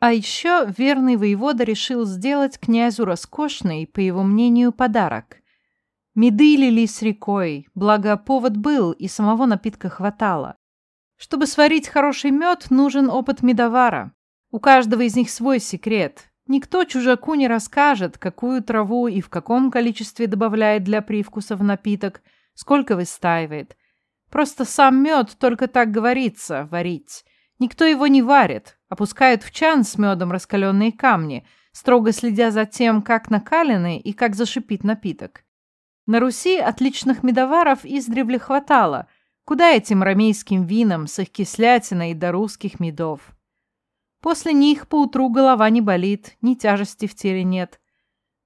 А еще верный воевода решил сделать князю роскошный, по его мнению, подарок. Меды лились рекой, благо повод был, и самого напитка хватало. Чтобы сварить хороший мед, нужен опыт медовара. У каждого из них свой секрет. Никто чужаку не расскажет, какую траву и в каком количестве добавляет для привкуса в напиток, сколько выстаивает. Просто сам мед только так говорится – варить. Никто его не варит, опускают в чан с медом раскаленные камни, строго следя за тем, как накаленный и как зашипит напиток. На Руси отличных медоваров издревле хватало – Куда этим ромейским винам с их кислятиной до русских медов? После них поутру голова не болит, ни тяжести в теле нет.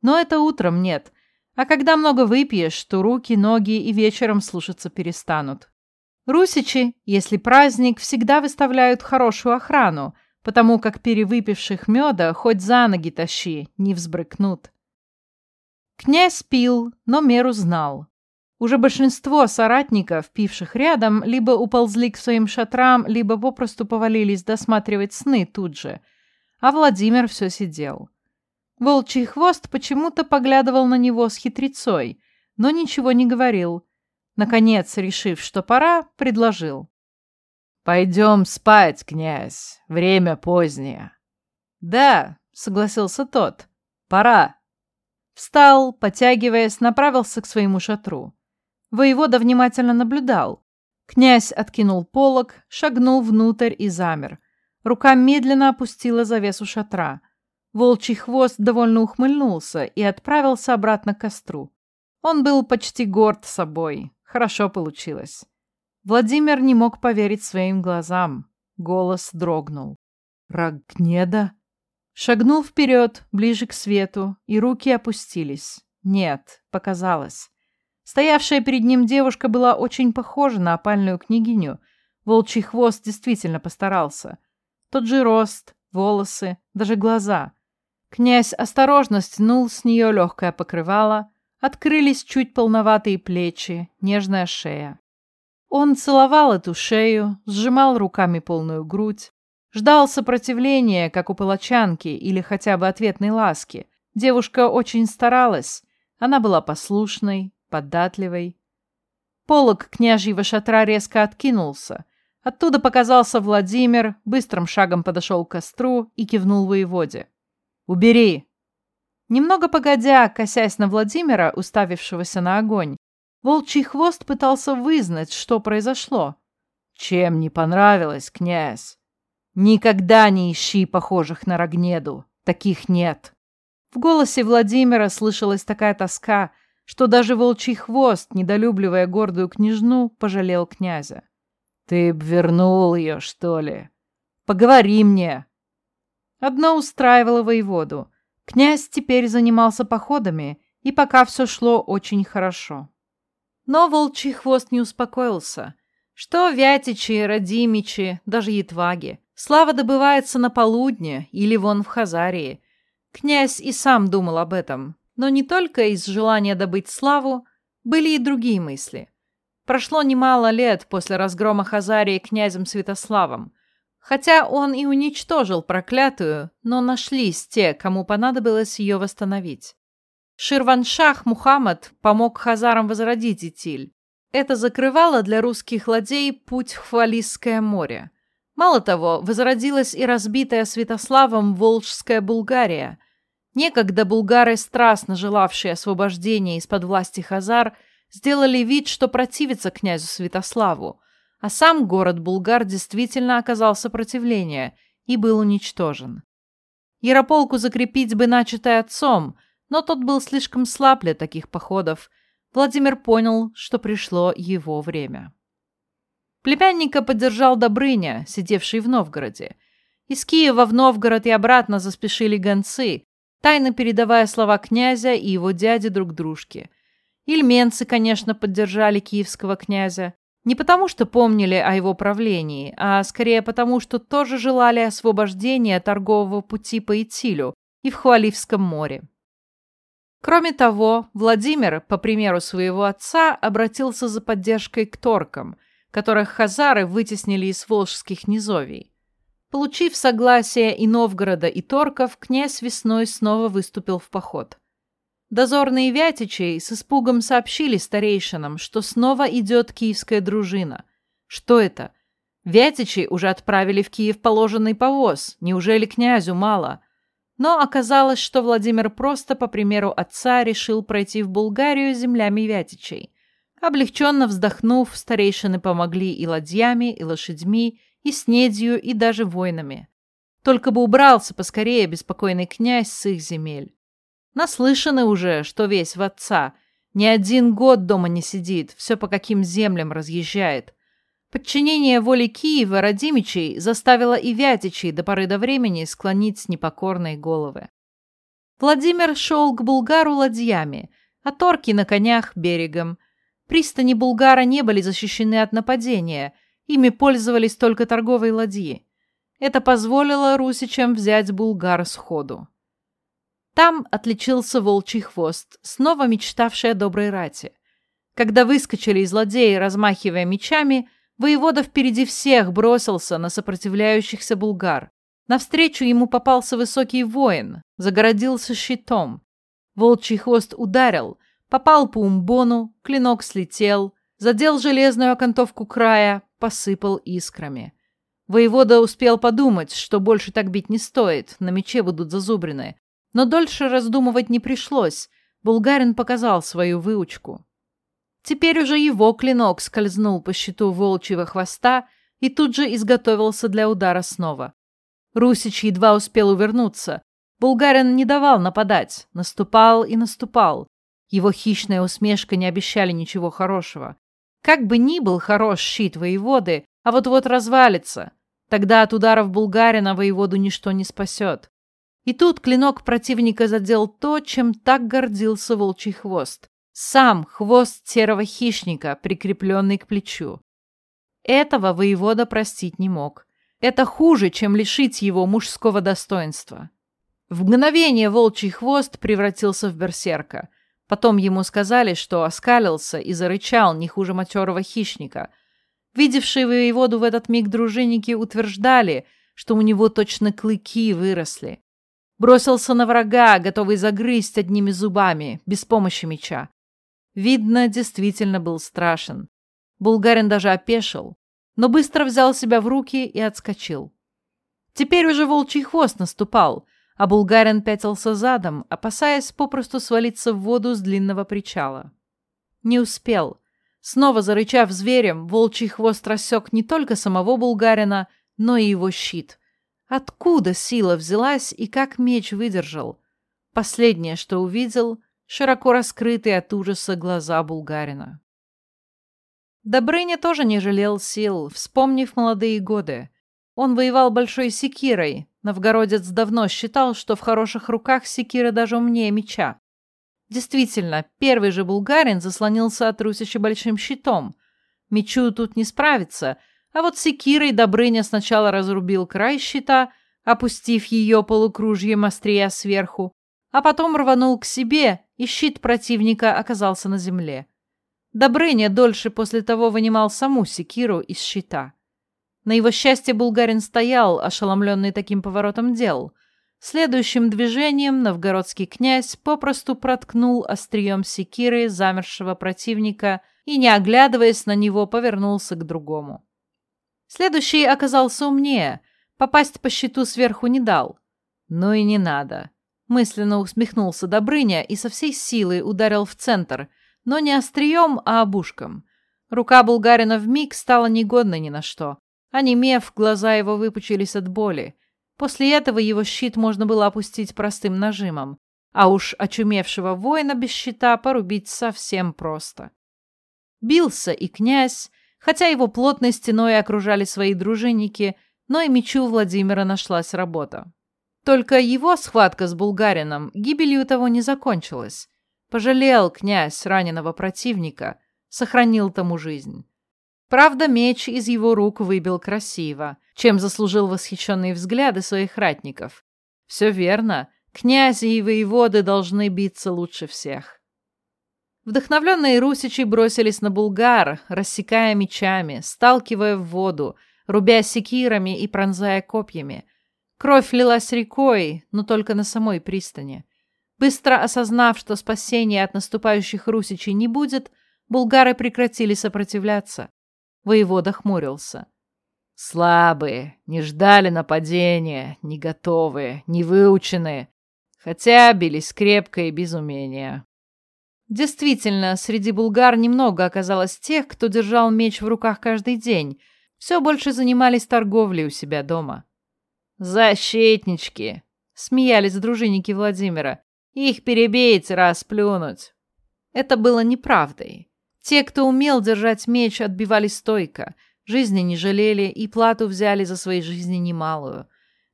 Но это утром нет. А когда много выпьешь, то руки, ноги и вечером слушаться перестанут. Русичи, если праздник, всегда выставляют хорошую охрану, потому как перевыпивших меда хоть за ноги тащи, не взбрыкнут. Князь пил, но меру знал. Уже большинство соратников, пивших рядом, либо уползли к своим шатрам, либо попросту повалились досматривать сны тут же. А Владимир все сидел. Волчий хвост почему-то поглядывал на него с хитрецой, но ничего не говорил. Наконец, решив, что пора, предложил. «Пойдем спать, князь. Время позднее». «Да», — согласился тот. «Пора». Встал, потягиваясь, направился к своему шатру. Воевода внимательно наблюдал. Князь откинул полог, шагнул внутрь и замер. Рука медленно опустила завесу шатра. Волчий хвост довольно ухмыльнулся и отправился обратно к костру. Он был почти горд собой. Хорошо получилось. Владимир не мог поверить своим глазам. Голос дрогнул. «Рагнеда?» Шагнул вперед, ближе к свету, и руки опустились. Нет, показалось. Стоявшая перед ним девушка была очень похожа на опальную княгиню. Волчий хвост действительно постарался. Тот же рост, волосы, даже глаза. Князь осторожно стянул с нее легкое покрывало, открылись чуть полноватые плечи, нежная шея. Он целовал эту шею, сжимал руками полную грудь, ждал сопротивления, как у палачанки, или хотя бы ответной ласки. Девушка очень старалась, она была послушной, податливой. Полок княжьего шатра резко откинулся. Оттуда показался Владимир, быстрым шагом подошел к костру и кивнул воеводе. «Убери!» Немного погодя, косясь на Владимира, уставившегося на огонь, волчий хвост пытался вызнать, что произошло. «Чем не понравилось, князь? Никогда не ищи похожих на Рогнеду. Таких нет». В голосе Владимира слышалась такая тоска, что даже волчий хвост, недолюбливая гордую княжну, пожалел князя. «Ты б вернул ее, что ли? Поговори мне!» Одно устраивало воеводу. Князь теперь занимался походами, и пока все шло очень хорошо. Но волчий хвост не успокоился. Что Вятичи, Радимичи, даже Ятваги. Слава добывается на полудне или вон в Хазарии. Князь и сам думал об этом, но не только из желания добыть славу, были и другие мысли. Прошло немало лет после разгрома Хазарии князем Святославом. Хотя он и уничтожил проклятую, но нашлись те, кому понадобилось ее восстановить. Ширваншах Мухаммад помог хазарам возродить Итиль. Это закрывало для русских ладей путь в Хвалисское море. Мало того, возродилась и разбитая Святославом Волжская Булгария, Некогда булгары, страстно желавшие освобождения из-под власти хазар, сделали вид, что противятся князю Святославу, а сам город Булгар действительно оказал сопротивление и был уничтожен. Ярополку закрепить бы начатое отцом, но тот был слишком слаб для таких походов. Владимир понял, что пришло его время. Племянника поддержал Добрыня, сидевший в Новгороде. Из Киева в Новгород и обратно заспешили гонцы, тайно передавая слова князя и его дяди друг дружке. Ильменцы, конечно, поддержали киевского князя. Не потому, что помнили о его правлении, а скорее потому, что тоже желали освобождения торгового пути по Итилю и в Хваливском море. Кроме того, Владимир, по примеру своего отца, обратился за поддержкой к торкам, которых хазары вытеснили из волжских низовий. Получив согласие и Новгорода, и Торков, князь весной снова выступил в поход. Дозорные Вятичей с испугом сообщили старейшинам, что снова идет киевская дружина. Что это? Вятичей уже отправили в Киев положенный повоз. Неужели князю мало? Но оказалось, что Владимир просто, по примеру отца, решил пройти в Булгарию землями Вятичей. Облегченно вздохнув, старейшины помогли и ладьями, и лошадьми, и снедью, и даже воинами. Только бы убрался поскорее беспокойный князь с их земель. Наслышаны уже, что весь в отца. Ни один год дома не сидит, все по каким землям разъезжает. Подчинение воле Киева Радимичей заставило и Вятичей до поры до времени склонить непокорные головы. Владимир шел к Булгару ладьями, а торки на конях берегом. Пристани Булгара не были защищены от нападения, ими пользовались только торговые ладьи. Это позволило русичам взять Булгар сходу. Там отличился волчий хвост, снова мечтавший о доброй рати. Когда выскочили из ладеи, размахивая мечами, Воевода впереди всех бросился на сопротивляющихся булгар. Навстречу ему попался высокий воин, загородился щитом. Волчий хвост ударил, попал по умбону, клинок слетел, задел железную окантовку края, посыпал искрами. Воевода успел подумать, что больше так бить не стоит, на мече будут зазубрены. Но дольше раздумывать не пришлось, булгарин показал свою выучку. Теперь уже его клинок скользнул по щиту волчьего хвоста и тут же изготовился для удара снова. Русич едва успел увернуться. Булгарин не давал нападать, наступал и наступал. Его хищная усмешка не обещали ничего хорошего. Как бы ни был хорош щит воеводы, а вот-вот развалится. Тогда от ударов Булгарина воеводу ничто не спасет. И тут клинок противника задел то, чем так гордился волчий хвост. Сам хвост серого хищника, прикрепленный к плечу. Этого воевода простить не мог. Это хуже, чем лишить его мужского достоинства. В мгновение волчий хвост превратился в берсерка. Потом ему сказали, что оскалился и зарычал не хуже матерого хищника. Видевшие воеводу в этот миг дружинники утверждали, что у него точно клыки выросли. Бросился на врага, готовый загрызть одними зубами, без помощи меча. Видно, действительно был страшен. Булгарин даже опешил, но быстро взял себя в руки и отскочил. Теперь уже волчий хвост наступал, а булгарин пятился задом, опасаясь попросту свалиться в воду с длинного причала. Не успел. Снова зарычав зверем, волчий хвост рассек не только самого булгарина, но и его щит. Откуда сила взялась и как меч выдержал? Последнее, что увидел, широко раскрытые от ужаса глаза булгарина. Добрыня тоже не жалел сил, вспомнив молодые годы. Он воевал большой секирой. Новгородец давно считал, что в хороших руках секира даже умнее меча. Действительно, первый же булгарин заслонился от Русича большим щитом. Мечу тут не справиться, а вот секирой Добрыня сначала разрубил край щита, опустив ее полукружьем острия сверху, а потом рванул к себе, и щит противника оказался на земле. Добрыня дольше после того вынимал саму секиру из щита. На его счастье булгарин стоял, ошеломленный таким поворотом дел. Следующим движением новгородский князь попросту проткнул острием секиры замершего противника и, не оглядываясь на него, повернулся к другому. Следующий оказался умнее, попасть по щиту сверху не дал. Ну и не надо. Мысленно усмехнулся Добрыня и со всей силы ударил в центр, но не острием, а обушком. Рука булгарина вмиг стала негодной ни на что. Онемев, глаза его выпучились от боли. После этого его щит можно было опустить простым нажимом, а уж очумевшего воина без щита порубить совсем просто. Бился и князь, хотя его плотной стеной окружали свои дружинники, но и мечу Владимира нашлась работа. Только его схватка с булгарином гибелью того не закончилась. Пожалел князь раненого противника, сохранил тому жизнь. Правда, меч из его рук выбил красиво, чем заслужил восхищенные взгляды своих ратников. Все верно, князи и воеводы должны биться лучше всех. Вдохновленные русичи бросились на булгар, рассекая мечами, сталкивая в воду, рубя секирами и пронзая копьями. Кровь лилась рекой, но только на самой пристани. Быстро осознав, что спасения от наступающих русичей не будет, булгары прекратили сопротивляться. Воевода хмурился. Слабые, не ждали нападения, не готовые, не выученные, хотя бились крепко и без умения. Действительно, среди булгар немного оказалось тех, кто держал меч в руках каждый день. Все больше занимались торговлей у себя дома. «Защитнички!» — смеялись дружинники Владимира. «Их перебейте, раз плюнуть!» Это было неправдой. Те, кто умел держать меч, отбивались стойко, жизни не жалели и плату взяли за свои жизни немалую.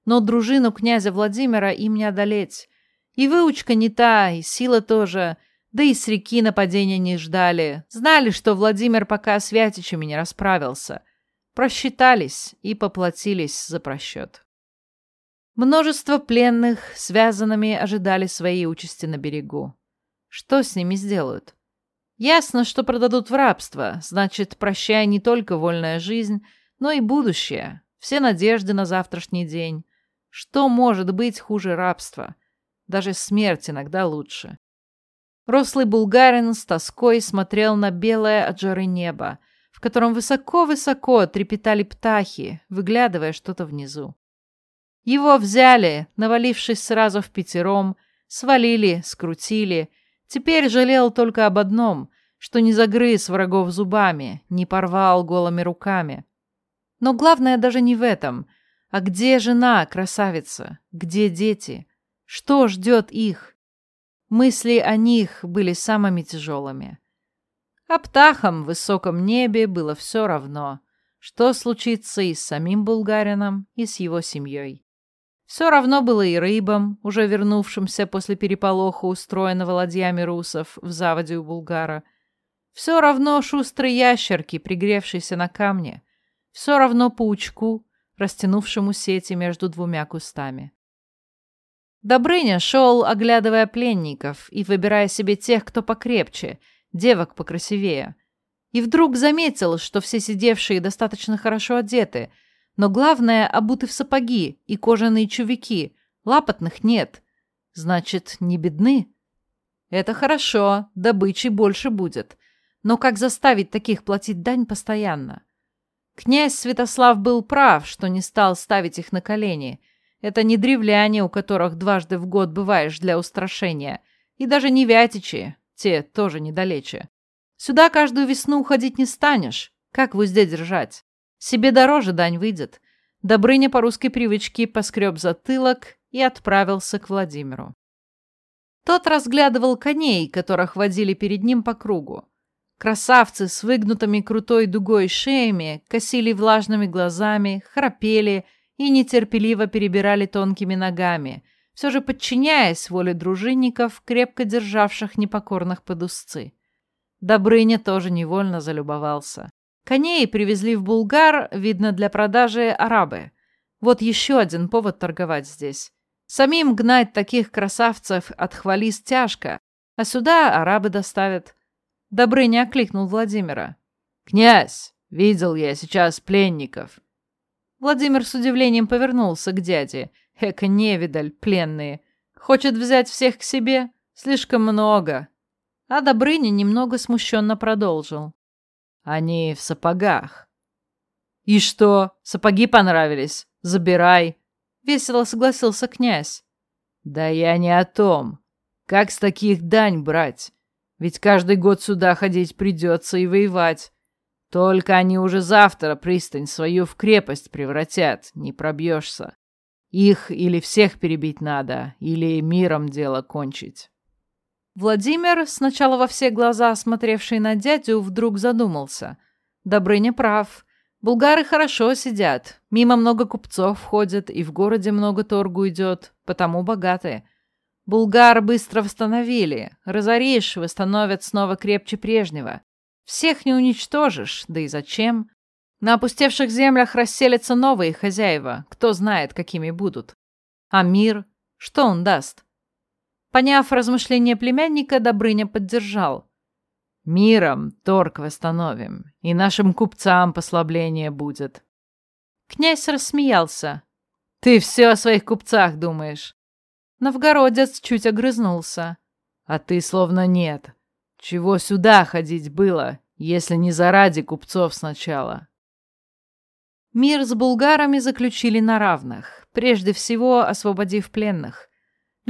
Но дружину князя Владимира им не одолеть. И выучка не та, и сила тоже — да и с реки нападения не ждали. Знали, что Владимир пока с Вятичами не расправился. Просчитались и поплатились за просчет. Множество пленных связанными ожидали своей участи на берегу. Что с ними сделают? Ясно, что продадут в рабство, значит, прощая не только вольная жизнь, но и будущее, все надежды на завтрашний день. Что может быть хуже рабства? Даже смерть иногда лучше. Рослый булгарин с тоской смотрел на белое от жары небо, в котором высоко-высоко трепетали птахи, выглядывая что-то внизу. Его взяли, навалившись сразу в пятером, свалили, скрутили. Теперь жалел только об одном, что не загрыз врагов зубами, не порвал голыми руками. Но главное даже не в этом. А где жена, красавица? Где дети? Что ждет их? Мысли о них были самыми тяжелыми. А птахам в высоком небе было все равно, что случится и с самим булгарином, и с его семьей. Все равно было и рыбам, уже вернувшимся после переполоха, устроенного ладьями русов в заводе у булгара. Все равно шустрой ящерки, пригревшейся на камне. Все равно паучку, растянувшему сети между двумя кустами. Добрыня шел, оглядывая пленников и выбирая себе тех, кто покрепче, девок покрасивее. И вдруг заметил, что все сидевшие достаточно хорошо одеты, но главное — обуты в сапоги и кожаные чувики, лапотных нет. Значит, не бедны? Это хорошо, добычи больше будет. Но как заставить таких платить дань постоянно? Князь Святослав был прав, что не стал ставить их на колени — это не древляне, у которых дважды в год бываешь для устрашения. И даже не вятичи, те тоже недалече. Сюда каждую весну уходить не станешь. Как в узде держать? Себе дороже дань выйдет. Добрыня по русской привычке поскреб затылок и отправился к Владимиру. Тот разглядывал коней, которых водили перед ним по кругу. Красавцы с выгнутыми крутой дугой шеями косили влажными глазами, храпели и нетерпеливо перебирали тонкими ногами, все же подчиняясь воле дружинников, крепко державших непокорных под узцы. Добрыня тоже невольно залюбовался. Коней привезли в Булгар, видно, для продажи арабы. Вот еще один повод торговать здесь. Самим гнать таких красавцев от хвалист тяжко, а сюда арабы доставят. Добрыня окликнул Владимира. «Князь, видел я сейчас пленников. Владимир с удивлением повернулся к дяде. Эка невидаль, пленные. Хочет взять всех к себе? Слишком много. А Добрыня немного смущенно продолжил. Они в сапогах. И что, сапоги понравились? Забирай. Весело согласился князь. Да я не о том. Как с таких дань брать? Ведь каждый год сюда ходить придется и воевать. Только они уже завтра пристань свою в крепость превратят, не пробьешься. Их или всех перебить надо, или миром дело кончить. Владимир, сначала во все глаза смотревший на дядю, вдруг задумался. Добрыня прав. Булгары хорошо сидят, мимо много купцов ходят, и в городе много торгу идет, потому богатые. Булгар быстро восстановили, разоришь, восстановят снова крепче прежнего. Всех не уничтожишь, да и зачем? На опустевших землях расселятся новые хозяева, кто знает, какими будут. А мир? Что он даст? Поняв размышления племянника, Добрыня поддержал. Миром торг восстановим, и нашим купцам послабление будет. Князь рассмеялся. «Ты все о своих купцах думаешь». Новгородец чуть огрызнулся. «А ты словно нет. Чего сюда ходить было, если не заради купцов сначала?» Мир с булгарами заключили на равных, прежде всего освободив пленных.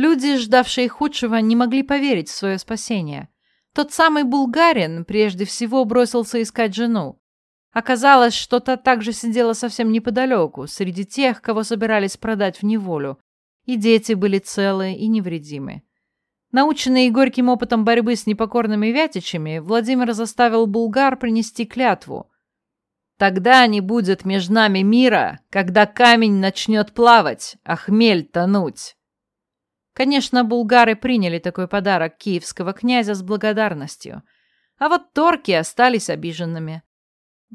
Люди, ждавшие худшего, не могли поверить в свое спасение. Тот самый булгарин прежде всего бросился искать жену. Оказалось, что та также сидела совсем неподалеку, среди тех, кого собирались продать в неволю. И дети были целы и невредимы. Наученный горьким опытом борьбы с непокорными вятичами, Владимир заставил булгар принести клятву. «Тогда не будет между нами мира, когда камень начнет плавать, а хмель тонуть». Конечно, булгары приняли такой подарок киевского князя с благодарностью, а вот торки остались обиженными.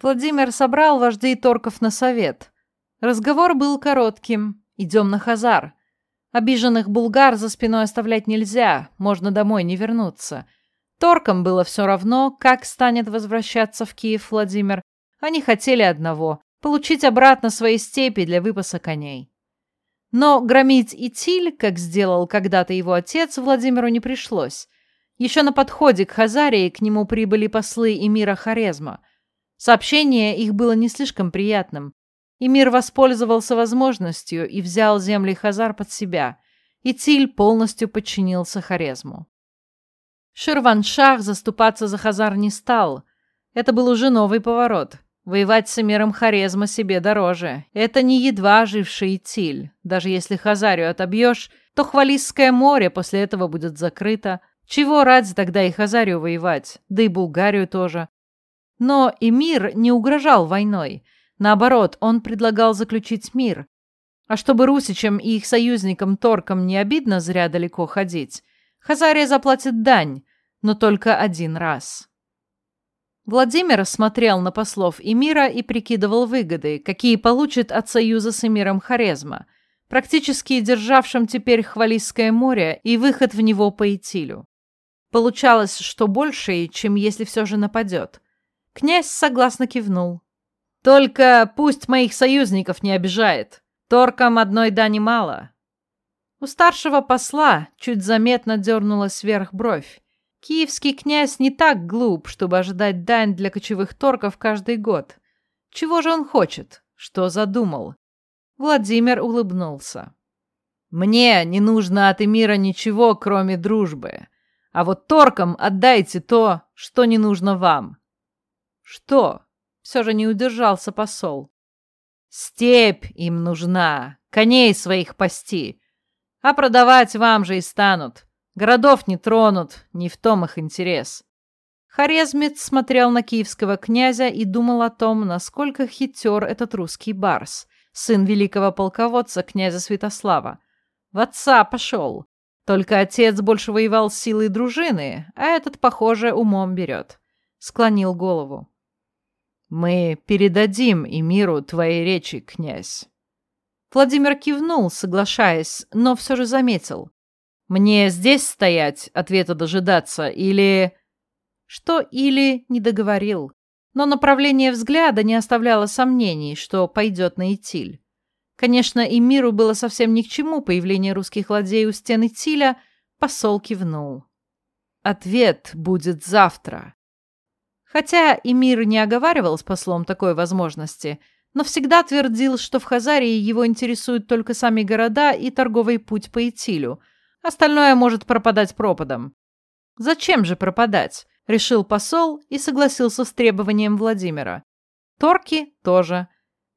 Владимир собрал вождей торков на совет. Разговор был коротким. Идем на Хазар. Обиженных булгар за спиной оставлять нельзя, можно домой не вернуться. Торкам было все равно, как станет возвращаться в Киев Владимир. Они хотели одного — получить обратно свои степи для выпаса коней. Но громить Итиль, как сделал когда-то его отец, Владимиру не пришлось. Еще на подходе к Хазарии к нему прибыли послы эмира Хорезма — Сообщение их было не слишком приятным. Эмир воспользовался возможностью и взял земли Хазар под себя, и Тиль полностью подчинился Хорезму. Ширваншах заступаться за Хазар не стал. Это был уже новый поворот. Воевать с эмиром Хорезма себе дороже. Это не едва оживший Тиль. Даже если Хазарию отобьешь, то Хвалисское море после этого будет закрыто. Чего ради тогда и Хазарию воевать, да и Булгарию тоже. Но эмир не угрожал войной. Наоборот, он предлагал заключить мир. А чтобы русичам и их союзникам-торкам не обидно зря далеко ходить, Хазария заплатит дань, но только один раз. Владимир смотрел на послов эмира и прикидывал выгоды, какие получит от союза с эмиром Хорезма, практически державшим теперь Хвалисское море и выход в него по Итилю. Получалось, что больше, чем если все же нападет. Князь согласно кивнул. «Только пусть моих союзников не обижает. Торкам одной дани мало». У старшего посла чуть заметно дернулась вверх бровь. Киевский князь не так глуп, чтобы ожидать дань для кочевых торков каждый год. Чего же он хочет? Что задумал? Владимир улыбнулся. «Мне не нужно от Эмира ничего, кроме дружбы. А вот торкам отдайте то, что не нужно вам. «Что?» — все же не удержался посол. «Степь им нужна, коней своих пасти. А продавать вам же и станут. Городов не тронут, не в том их интерес». Хорезмец смотрел на киевского князя и думал о том, насколько хитер этот русский барс, сын великого полководца князя Святослава. В отца пошел. Только отец больше воевал силой дружины, а этот, похоже, умом берет. Склонил голову. «Мы передадим и миру твои речи, князь». Владимир кивнул, соглашаясь, но все же заметил. «Мне здесь стоять, ответа дожидаться, или...» Что «или» не договорил, но направление взгляда не оставляло сомнений, что пойдет на Итиль. Конечно, и миру было совсем ни к чему появление русских ладей у стены Тиля, посол кивнул. «Ответ будет завтра», Хотя Эмир не оговаривал с послом такой возможности, но всегда твердил, что в Хазарии его интересуют только сами города и торговый путь по Итилю. Остальное может пропадать пропадом. Зачем же пропадать? Решил посол и согласился с требованием Владимира. Торки тоже.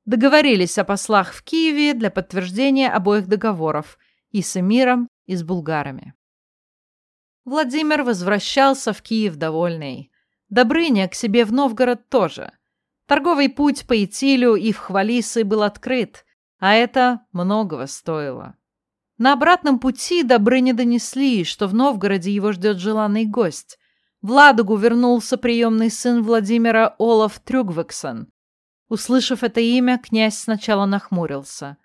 Договорились о послах в Киеве для подтверждения обоих договоров и с Эмиром, и с булгарами. Владимир возвращался в Киев довольный. Добрыня к себе в Новгород тоже. Торговый путь по Итилю и в Хвалисы был открыт, а это многого стоило. На обратном пути Добрыне донесли, что в Новгороде его ждет желанный гость. В Ладогу вернулся приемный сын Владимира Олаф Трюгвексон. Услышав это имя, князь сначала нахмурился.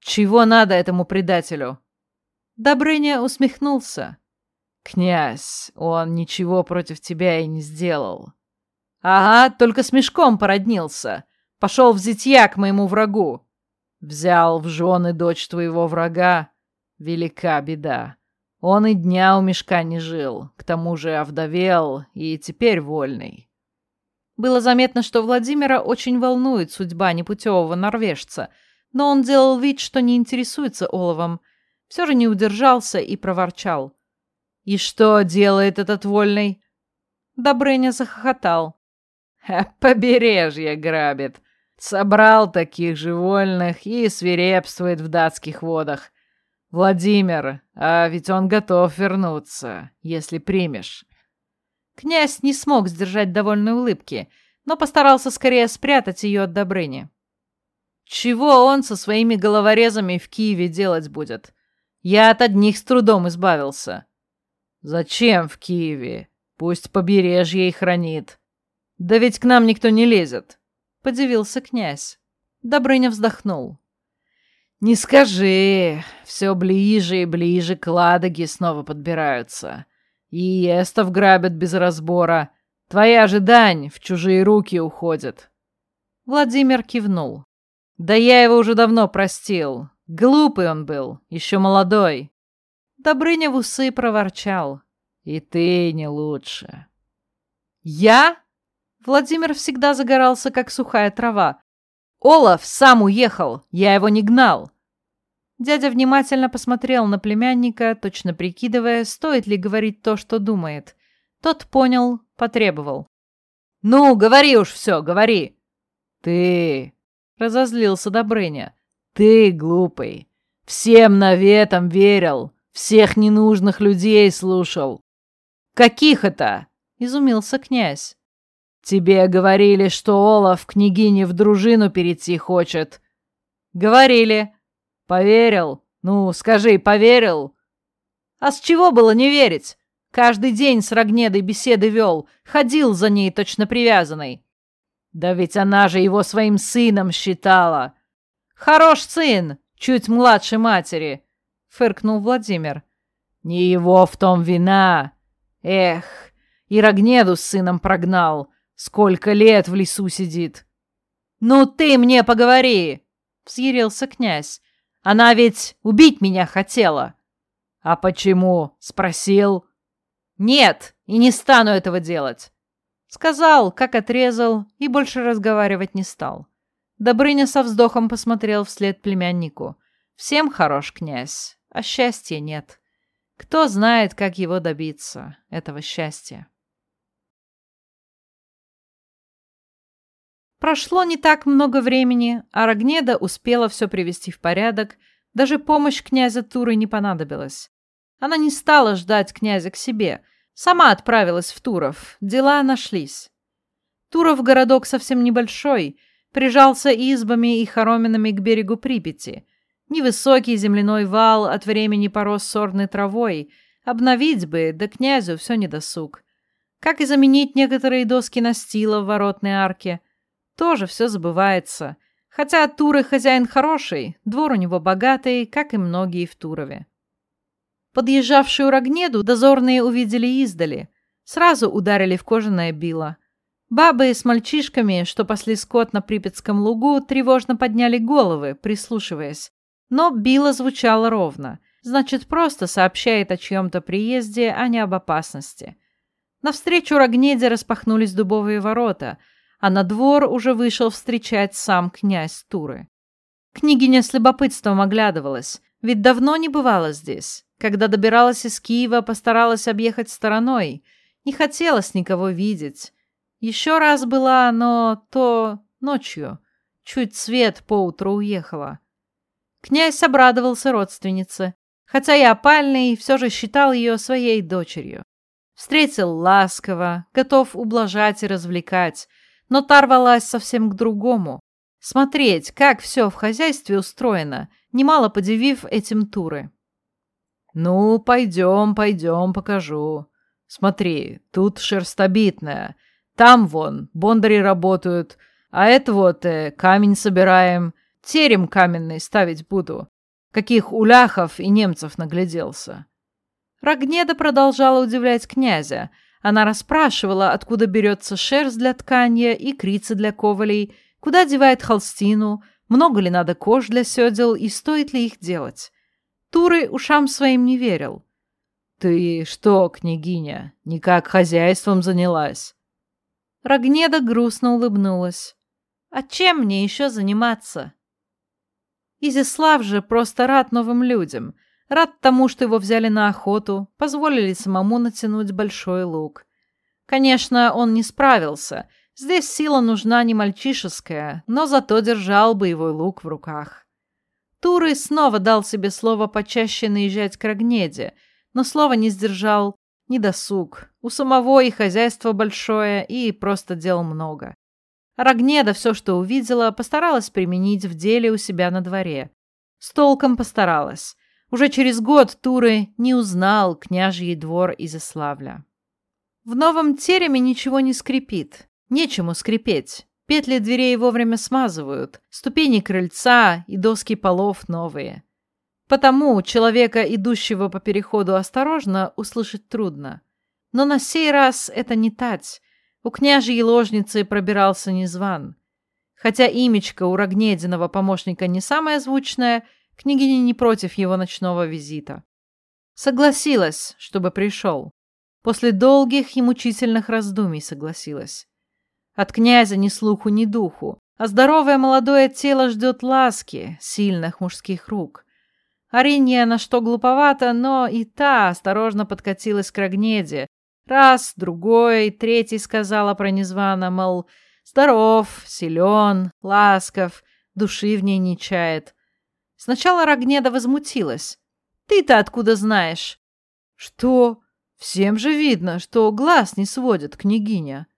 «Чего надо этому предателю?» Добрыня усмехнулся. «Князь, он ничего против тебя и не сделал». «Ага, только с мешком породнился. Пошел в зятья к моему врагу. Взял в жены дочь твоего врага. Велика беда. Он и дня у мешка не жил, к тому же овдовел и теперь вольный. Было заметно, что Владимира очень волнует судьба непутевого норвежца, но он делал вид, что не интересуется оловом. Все же не удержался и проворчал. «И что делает этот вольный?» Добрыня захохотал. «Побережье грабит. Собрал таких же вольных и свирепствует в датских водах. Владимир, а ведь он готов вернуться, если примешь». Князь не смог сдержать довольной улыбки, но постарался скорее спрятать ее от Добрыни. Чего он со своими головорезами в Киеве делать будет? Я от одних с трудом избавился. Зачем в Киеве? Пусть побережье и хранит. Да ведь к нам никто не лезет, подивился князь. Добрыня вздохнул. Не скажи, все ближе и ближе к Ладоге снова подбираются. И эстов грабят без разбора. Твоя же дань в чужие руки уходит. Владимир кивнул. Да я его уже давно простил. Глупый он был, еще молодой. Добрыня в усы проворчал. И ты не лучше. Я? Владимир всегда загорался, как сухая трава. Олаф сам уехал, я его не гнал. Дядя внимательно посмотрел на племянника, точно прикидывая, стоит ли говорить то, что думает. Тот понял, потребовал. «Ну, говори уж все, говори!» «Ты...» — разозлился Добрыня. «Ты глупый. Всем наветам верил, всех ненужных людей слушал». «Каких это?» — изумился князь. «Тебе говорили, что Олаф княгине в дружину перейти хочет». «Говорили», Поверил? Ну, скажи, поверил? А с чего было не верить? Каждый день с Рогнедой беседы вел, ходил за ней точно привязанной. Да ведь она же его своим сыном считала. Хорош сын, чуть младше матери, фыркнул Владимир. Не его в том вина. Эх, и Рогнеду с сыном прогнал. Сколько лет в лесу сидит. Ну ты мне поговори, взъярился князь. Она ведь убить меня хотела. А почему? Спросил. Нет, и не стану этого делать. Сказал, как отрезал, и больше разговаривать не стал. Добрыня со вздохом посмотрел вслед племяннику. Всем хорош князь, а счастья нет. Кто знает, как его добиться, этого счастья. Прошло не так много времени, а Рогнеда успела все привести в порядок, даже помощь князя Туры не понадобилась. Она не стала ждать князя к себе, сама отправилась в Туров, дела нашлись. Туров городок совсем небольшой, прижался избами и хороминами к берегу Припяти. Невысокий земляной вал от времени порос сорной травой, обновить бы, да князю все недосуг. Как и заменить некоторые доски настила в воротной арке – тоже все забывается. Хотя Туры хозяин хороший, двор у него богатый, как и многие в Турове. Подъезжавшую Рогнеду дозорные увидели издали. Сразу ударили в кожаное било. Бабы с мальчишками, что пасли скот на Припятском лугу, тревожно подняли головы, прислушиваясь. Но било звучало ровно. Значит, просто сообщает о чьем-то приезде, а не об опасности. Навстречу Рогнеде распахнулись дубовые ворота — а на двор уже вышел встречать сам князь Туры. Княгиня с любопытством оглядывалась, ведь давно не бывала здесь. Когда добиралась из Киева, постаралась объехать стороной. Не хотелось никого видеть. Еще раз была, но то ночью. Чуть свет поутру уехала. Князь обрадовался родственнице, хотя и опальный, все же считал ее своей дочерью. Встретил ласково, готов ублажать и развлекать, но та рвалась совсем к другому. Смотреть, как все в хозяйстве устроено, немало подивив этим туры. «Ну, пойдем, пойдем, покажу. Смотри, тут шерстобитная. Там вон бондари работают, а это вот э, камень собираем. Терем каменный ставить буду. Каких уляхов и немцев нагляделся». Рогнеда продолжала удивлять князя – она расспрашивала, откуда берется шерсть для тканья и крицы для ковалей, куда девает холстину, Много ли надо кож для седел и стоит ли их делать? Туры ушам своим не верил. «Ты что, княгиня, никак хозяйством занялась?» Рогнеда грустно улыбнулась. «А чем мне еще заниматься?» Изяслав же просто рад новым людям, рад тому, что его взяли на охоту, позволили самому натянуть большой лук. Конечно, он не справился. Здесь сила нужна не мальчишеская, но зато держал боевой лук в руках. Туры снова дал себе слово почаще наезжать к Рогнеде, но слово не сдержал, не досуг. У самого и хозяйство большое, и просто дел много. Рогнеда все, что увидела, постаралась применить в деле у себя на дворе. С толком постаралась. Уже через год Туры не узнал княжий двор Изяславля. В новом тереме ничего не скрипит. Нечему скрипеть. Петли дверей вовремя смазывают, ступени крыльца и доски полов новые. Потому человека, идущего по переходу осторожно, услышать трудно. Но на сей раз это не тать. У княжьей ложницы пробирался незван. Хотя имечко у Рогнединого помощника не самое звучное, княгиня не против его ночного визита. Согласилась, чтобы пришел. После долгих и мучительных раздумий согласилась. От князя ни слуху, ни духу, а здоровое молодое тело ждет ласки, сильных мужских рук. Аринья на что глуповато, но и та осторожно подкатилась к Рогнеде. Раз, другой, третий сказала про незвано, мол, здоров, силен, ласков, души в ней не чает. Сначала Рогнеда возмутилась. «Ты-то откуда знаешь?» «Что? Всем же видно, что глаз не сводит княгиня».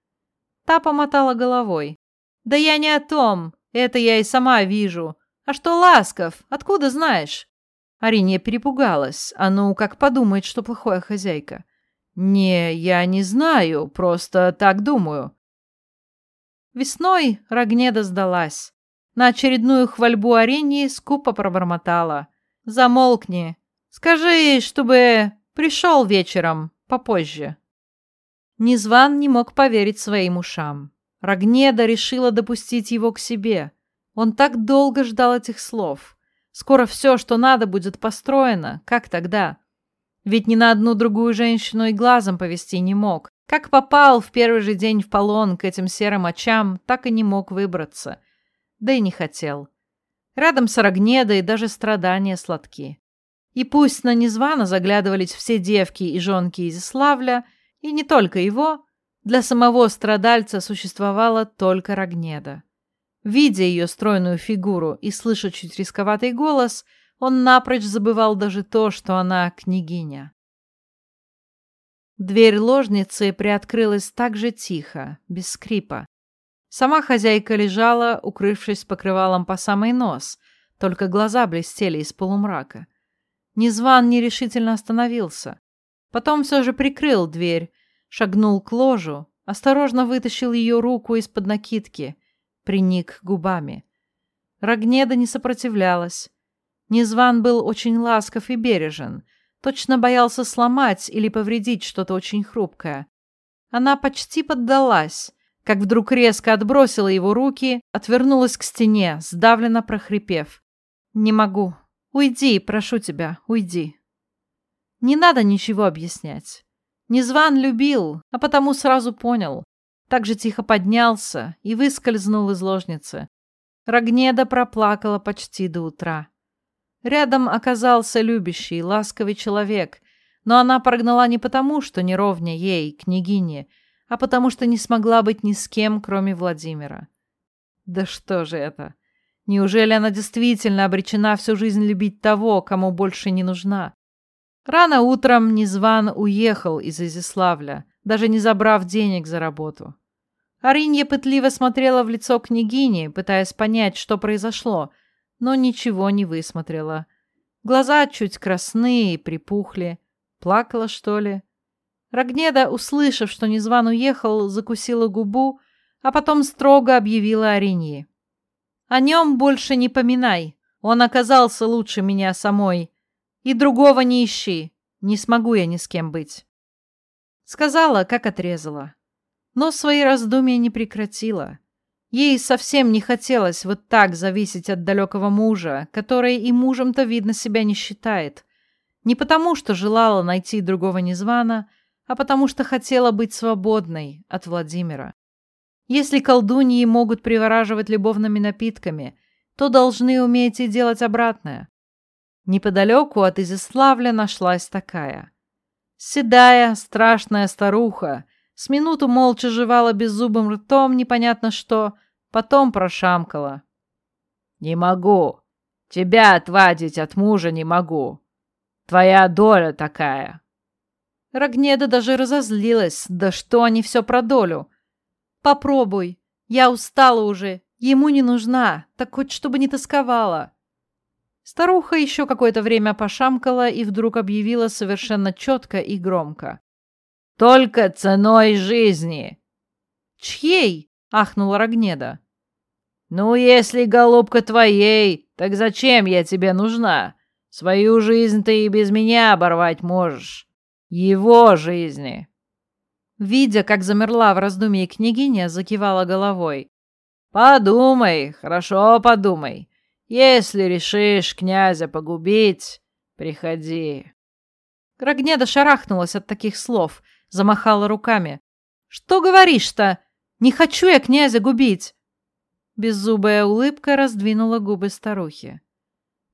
Та помотала головой. «Да я не о том. Это я и сама вижу. А что Ласков? Откуда знаешь?» Ариния перепугалась. А ну, как подумает, что плохая хозяйка. «Не, я не знаю, просто так думаю». Весной Рогнеда сдалась. На очередную хвальбу Арении скупо пробормотала. «Замолкни. Скажи, чтобы пришел вечером, попозже». Низван не мог поверить своим ушам. Рогнеда решила допустить его к себе. Он так долго ждал этих слов. Скоро все, что надо, будет построено. Как тогда? Ведь ни на одну другую женщину и глазом повести не мог. Как попал в первый же день в полон к этим серым очам, так и не мог выбраться. Да и не хотел. Рядом с Рогнедой даже страдания сладки. И пусть на незвано заглядывались все девки и жонки Изяславля, и не только его, для самого страдальца существовала только Рогнеда. Видя ее стройную фигуру и слыша чуть рисковатый голос, он напрочь забывал даже то, что она княгиня. Дверь ложницы приоткрылась так же тихо, без скрипа. Сама хозяйка лежала, укрывшись покрывалом по самый нос, только глаза блестели из полумрака. Незван нерешительно остановился. Потом все же прикрыл дверь, шагнул к ложу, осторожно вытащил ее руку из-под накидки, приник губами. Рогнеда не сопротивлялась. Незван был очень ласков и бережен, точно боялся сломать или повредить что-то очень хрупкое. Она почти поддалась, как вдруг резко отбросила его руки, отвернулась к стене, сдавленно прохрипев. «Не могу. Уйди, прошу тебя, уйди». Не надо ничего объяснять. Незван любил, а потому сразу понял также тихо поднялся и выскользнул из ложницы. Рогнеда проплакала почти до утра. Рядом оказался любящий, ласковый человек, но она прогнала не потому, что не ровня ей, княгине, а потому что не смогла быть ни с кем, кроме Владимира. Да что же это? Неужели она действительно обречена всю жизнь любить того, кому больше не нужна? Рано утром Незван уехал из Изяславля, даже не забрав денег за работу. Аринья пытливо смотрела в лицо княгини, пытаясь понять, что произошло, но ничего не высмотрела. Глаза чуть красные и припухли. Плакала, что ли? Рогнеда, услышав, что Незван уехал, закусила губу, а потом строго объявила Аринье. «О нем больше не поминай. Он оказался лучше меня самой. И другого не ищи. Не смогу я ни с кем быть». Сказала, как отрезала. Но свои раздумья не прекратила. Ей совсем не хотелось вот так зависеть от далекого мужа, который и мужем-то, видно, себя не считает. Не потому, что желала найти другого незвана, а потому что хотела быть свободной от Владимира. Если колдуньи могут привораживать любовными напитками, то должны уметь и делать обратное. Неподалеку от Изяславля нашлась такая. Седая, страшная старуха, с минуту молча жевала беззубым ртом непонятно что, потом прошамкала. «Не могу. Тебя отвадить от мужа не могу. Твоя доля такая». Рогнеда даже разозлилась. Да что они все про долю? «Попробуй. Я устала уже. Ему не нужна. Так хоть чтобы не тосковала». Старуха еще какое-то время пошамкала и вдруг объявила совершенно четко и громко. Только ценой жизни. Чьей? ахнула Рогнеда. Ну, если, голубка, твоей, так зачем я тебе нужна? Свою жизнь ты и без меня оборвать можешь. Его жизни. Видя, как замерла в раздумье княгиня, закивала головой. «Подумай, хорошо подумай. Если решишь князя погубить, приходи». Рогнеда шарахнулась от таких слов, замахала руками. «Что говоришь-то? Не хочу я князя губить!» Беззубая улыбка раздвинула губы старухи.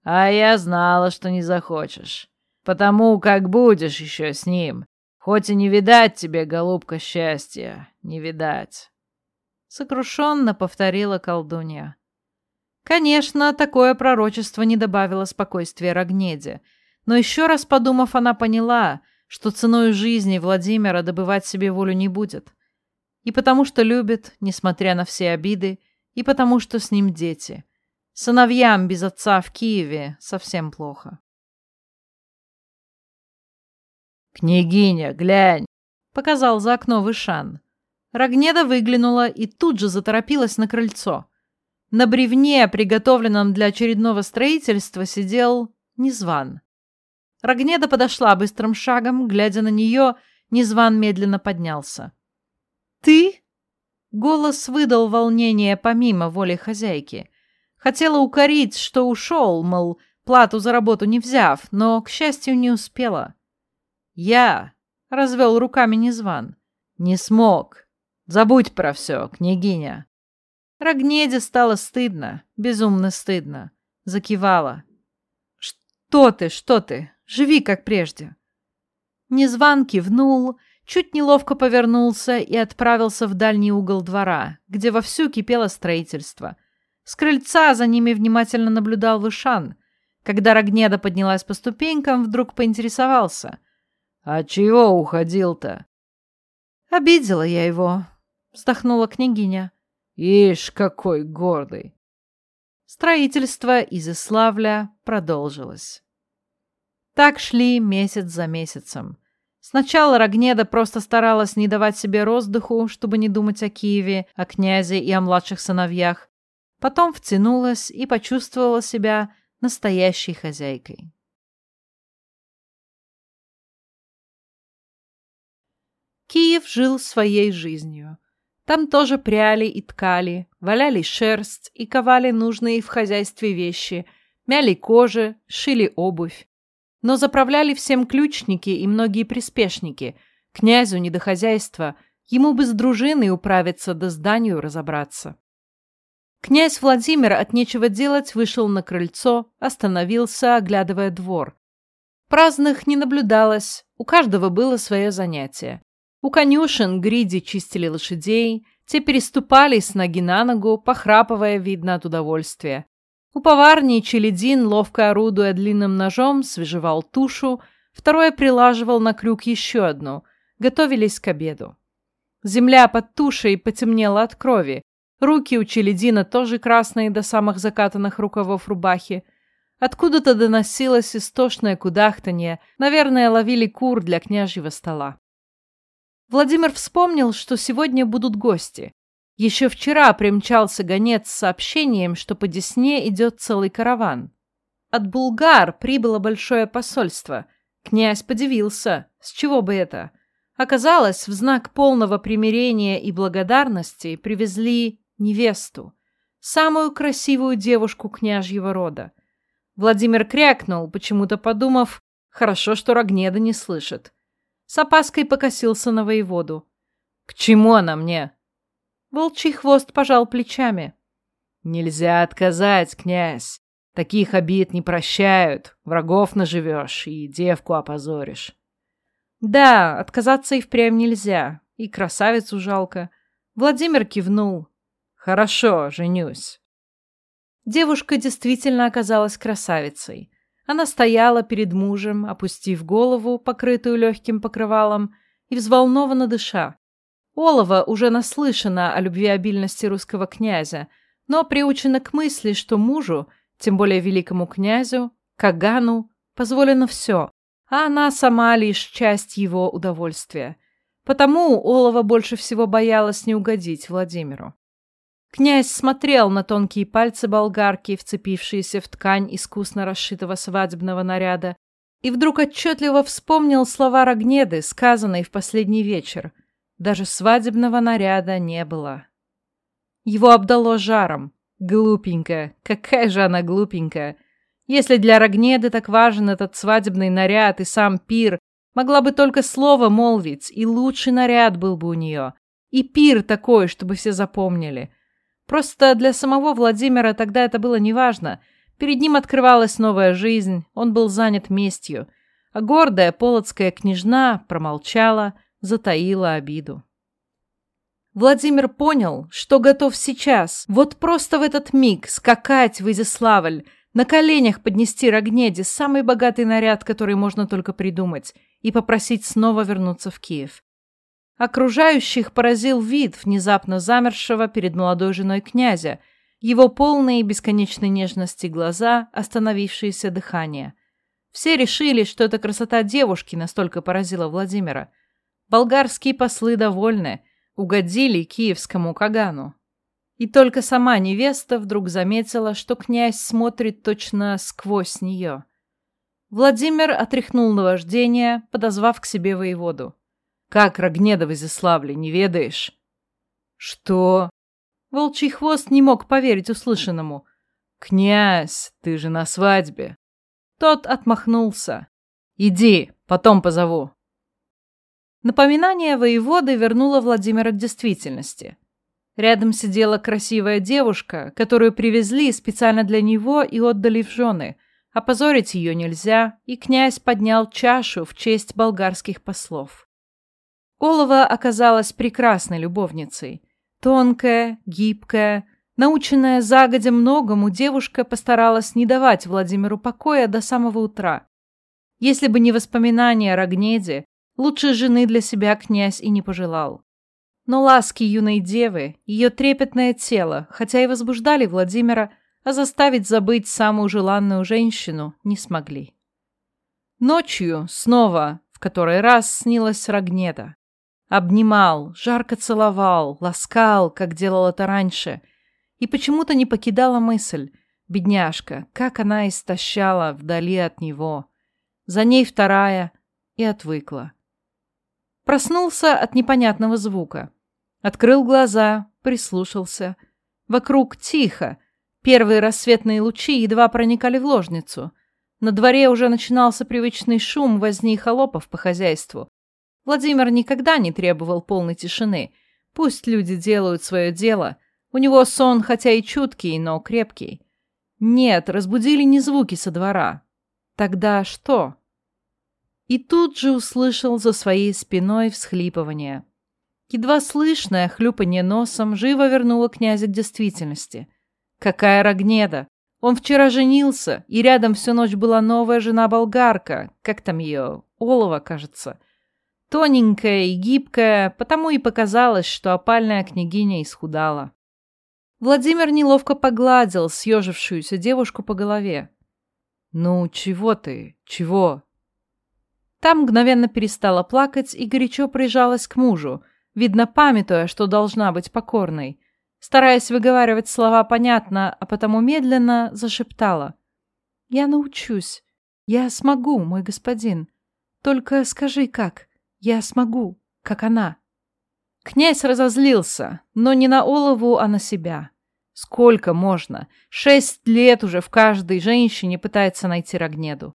«А я знала, что не захочешь. Потому как будешь еще с ним. Хоть и не видать тебе, голубка, счастья, не видать!» Сокрушенно повторила колдунья. Конечно, такое пророчество не добавило спокойствия Рогнеде, но еще раз подумав, она поняла — что ценой жизни Владимира добывать себе волю не будет. И потому что любит, несмотря на все обиды, и потому что с ним дети. Сыновьям без отца в Киеве совсем плохо. «Княгиня, глянь!» — показал за окно Вышан. Рогнеда выглянула и тут же заторопилась на крыльцо. На бревне, приготовленном для очередного строительства, сидел Незван. Рогнеда подошла быстрым шагом, глядя на нее, Незван медленно поднялся. «Ты?» Голос выдал волнение помимо воли хозяйки. Хотела укорить, что ушел, мол, плату за работу не взяв, но, к счастью, не успела. «Я!» — развел руками Незван. «Не смог. Забудь про все, княгиня». Рогнеде стало стыдно, безумно стыдно. Закивала. «Что ты, что ты? Живи, как прежде». Незван кивнул, чуть неловко повернулся и отправился в дальний угол двора, где вовсю кипело строительство. С крыльца за ними внимательно наблюдал Вышан. Когда Рогнеда поднялась по ступенькам, вдруг поинтересовался. «А чего уходил-то?» «Обидела я его», — вздохнула княгиня. «Ишь, какой гордый!» Строительство Изяславля продолжилось. Так шли месяц за месяцем. Сначала Рогнеда просто старалась не давать себе роздыху, чтобы не думать о Киеве, о князе и о младших сыновьях. Потом втянулась и почувствовала себя настоящей хозяйкой. Киев жил своей жизнью. Там тоже пряли и ткали, валяли шерсть и ковали нужные в хозяйстве вещи, мяли кожи, шили обувь. Но заправляли всем ключники и многие приспешники. Князю не до хозяйства, ему бы с дружиной управиться да зданию разобраться. Князь Владимир от нечего делать вышел на крыльцо, остановился, оглядывая двор. Праздных не наблюдалось, у каждого было свое занятие. У конюшен гриди чистили лошадей, те переступали с ноги на ногу, похрапывая, видно, от удовольствия. У поварни Челедин, ловко орудуя длинным ножом, свежевал тушу, второе прилаживал на крюк еще одну. Готовились к обеду. Земля под тушей потемнела от крови. Руки у Челедина тоже красные до самых закатанных рукавов рубахи. Откуда-то доносилось истошное кудахтанье. Наверное, ловили кур для княжьего стола. Владимир вспомнил, что сегодня будут гости. Еще вчера примчался гонец с сообщением, что по Десне идет целый караван. От Булгар прибыло большое посольство. Князь подивился. С чего бы это? Оказалось, в знак полного примирения и благодарности привезли невесту, самую красивую девушку княжьего рода. Владимир крякнул, почему-то подумав, хорошо, что Рогнеда не слышит. С опаской покосился на воеводу. «К чему она мне?» Волчий хвост пожал плечами. «Нельзя отказать, князь. Таких обид не прощают. Врагов наживешь и девку опозоришь». «Да, отказаться и впрямь нельзя. И красавицу жалко». Владимир кивнул. «Хорошо, женюсь». Девушка действительно оказалась красавицей. Она стояла перед мужем, опустив голову, покрытую легким покрывалом, и взволнованно дыша. Олова уже наслышана о любвеобильности русского князя, но приучена к мысли, что мужу, тем более великому князю, Кагану, позволено все, а она сама лишь часть его удовольствия. Потому Олова больше всего боялась не угодить Владимиру. Князь смотрел на тонкие пальцы болгарки, вцепившиеся в ткань искусно расшитого свадебного наряда, и вдруг отчетливо вспомнил слова Рогнеды, сказанные в последний вечер. Даже свадебного наряда не было. Его обдало жаром. Глупенькая, какая же она глупенькая. Если для Рогнеды так важен этот свадебный наряд и сам пир, могла бы только слово молвить, и лучший наряд был бы у нее. И пир такой, чтобы все запомнили. Просто для самого Владимира тогда это было неважно. Перед ним открывалась новая жизнь, он был занят местью. А гордая полоцкая княжна промолчала, затаила обиду. Владимир понял, что готов сейчас, вот просто в этот миг, скакать в Изяславль, на коленях поднести Рогнеде самый богатый наряд, который можно только придумать, и попросить снова вернуться в Киев. Окружающих поразил вид внезапно замершего перед молодой женой князя, его полные бесконечной нежности глаза, остановившееся дыхание. Все решили, что эта красота девушки настолько поразила Владимира. Болгарские послы довольны – угодили киевскому Кагану. И только сама невеста вдруг заметила, что князь смотрит точно сквозь нее. Владимир отряхнул наваждение, подозвав к себе воеводу. «Как Рогнеда в Изяславле, не ведаешь?» «Что?» Волчий хвост не мог поверить услышанному. «Князь, ты же на свадьбе!» Тот отмахнулся. «Иди, потом позову». Напоминание воеводы вернуло Владимира к действительности. Рядом сидела красивая девушка, которую привезли специально для него и отдали в жены. Опозорить ее нельзя, и князь поднял чашу в честь болгарских послов. Олова оказалась прекрасной любовницей. Тонкая, гибкая, наученная загодя многому, девушка постаралась не давать Владимиру покоя до самого утра. Если бы не воспоминания о Рогнеде, Лучшей жены для себя князь и не пожелал. Но ласки юной девы, ее трепетное тело, хотя и возбуждали Владимира, а заставить забыть самую желанную женщину не смогли. Ночью снова, в который раз снилась Рогнеда. Обнимал, жарко целовал, ласкал, как делал это раньше. И почему-то не покидала мысль, бедняжка, как она истощала вдали от него. За ней вторая и отвыкла. Проснулся от непонятного звука. Открыл глаза, прислушался. Вокруг тихо. Первые рассветные лучи едва проникали в ложницу. На дворе уже начинался привычный шум возни холопов по хозяйству. Владимир никогда не требовал полной тишины. Пусть люди делают свое дело. У него сон, хотя и чуткий, но крепкий. Нет, разбудили не звуки со двора. Тогда что? и тут же услышал за своей спиной всхлипывание. Едва слышное хлюпанье носом живо вернуло князя к действительности. Какая Рогнеда! Он вчера женился, и рядом всю ночь была новая жена-болгарка, как там ее, Олова, кажется. Тоненькая и гибкая, потому и показалось, что опальная княгиня исхудала. Владимир неловко погладил съежившуюся девушку по голове. «Ну, чего ты? Чего?» Та мгновенно перестала плакать и горячо прижалась к мужу, видно, памятуя, что должна быть покорной. Стараясь выговаривать слова понятно, а потому медленно зашептала. «Я научусь. Я смогу, мой господин. Только скажи, как. Я смогу, как она». Князь разозлился, но не на Олову, а на себя. Сколько можно? Шесть лет уже в каждой женщине пытается найти Рогнеду.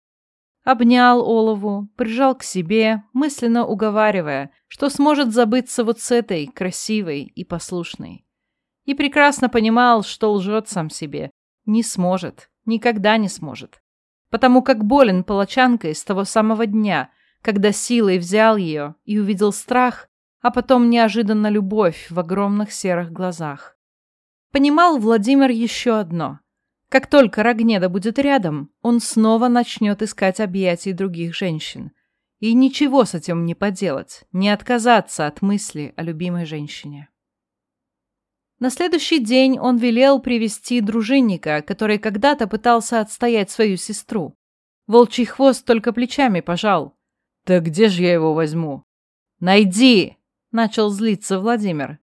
Обнял Олову, прижал к себе, мысленно уговаривая, что сможет забыться вот с этой, красивой и послушной. И прекрасно понимал, что лжет сам себе. Не сможет, никогда не сможет. Потому как болен палачанкой с того самого дня, когда силой взял ее и увидел страх, а потом неожиданно любовь в огромных серых глазах. Понимал Владимир еще одно. Как только Рогнеда будет рядом, он снова начнет искать объятий других женщин. И ничего с этим не поделать, не отказаться от мысли о любимой женщине. На следующий день он велел привести дружинника, который когда-то пытался отстоять свою сестру. Волчий хвост только плечами пожал. «Да где же я его возьму?» «Найди!» — начал злиться Владимир.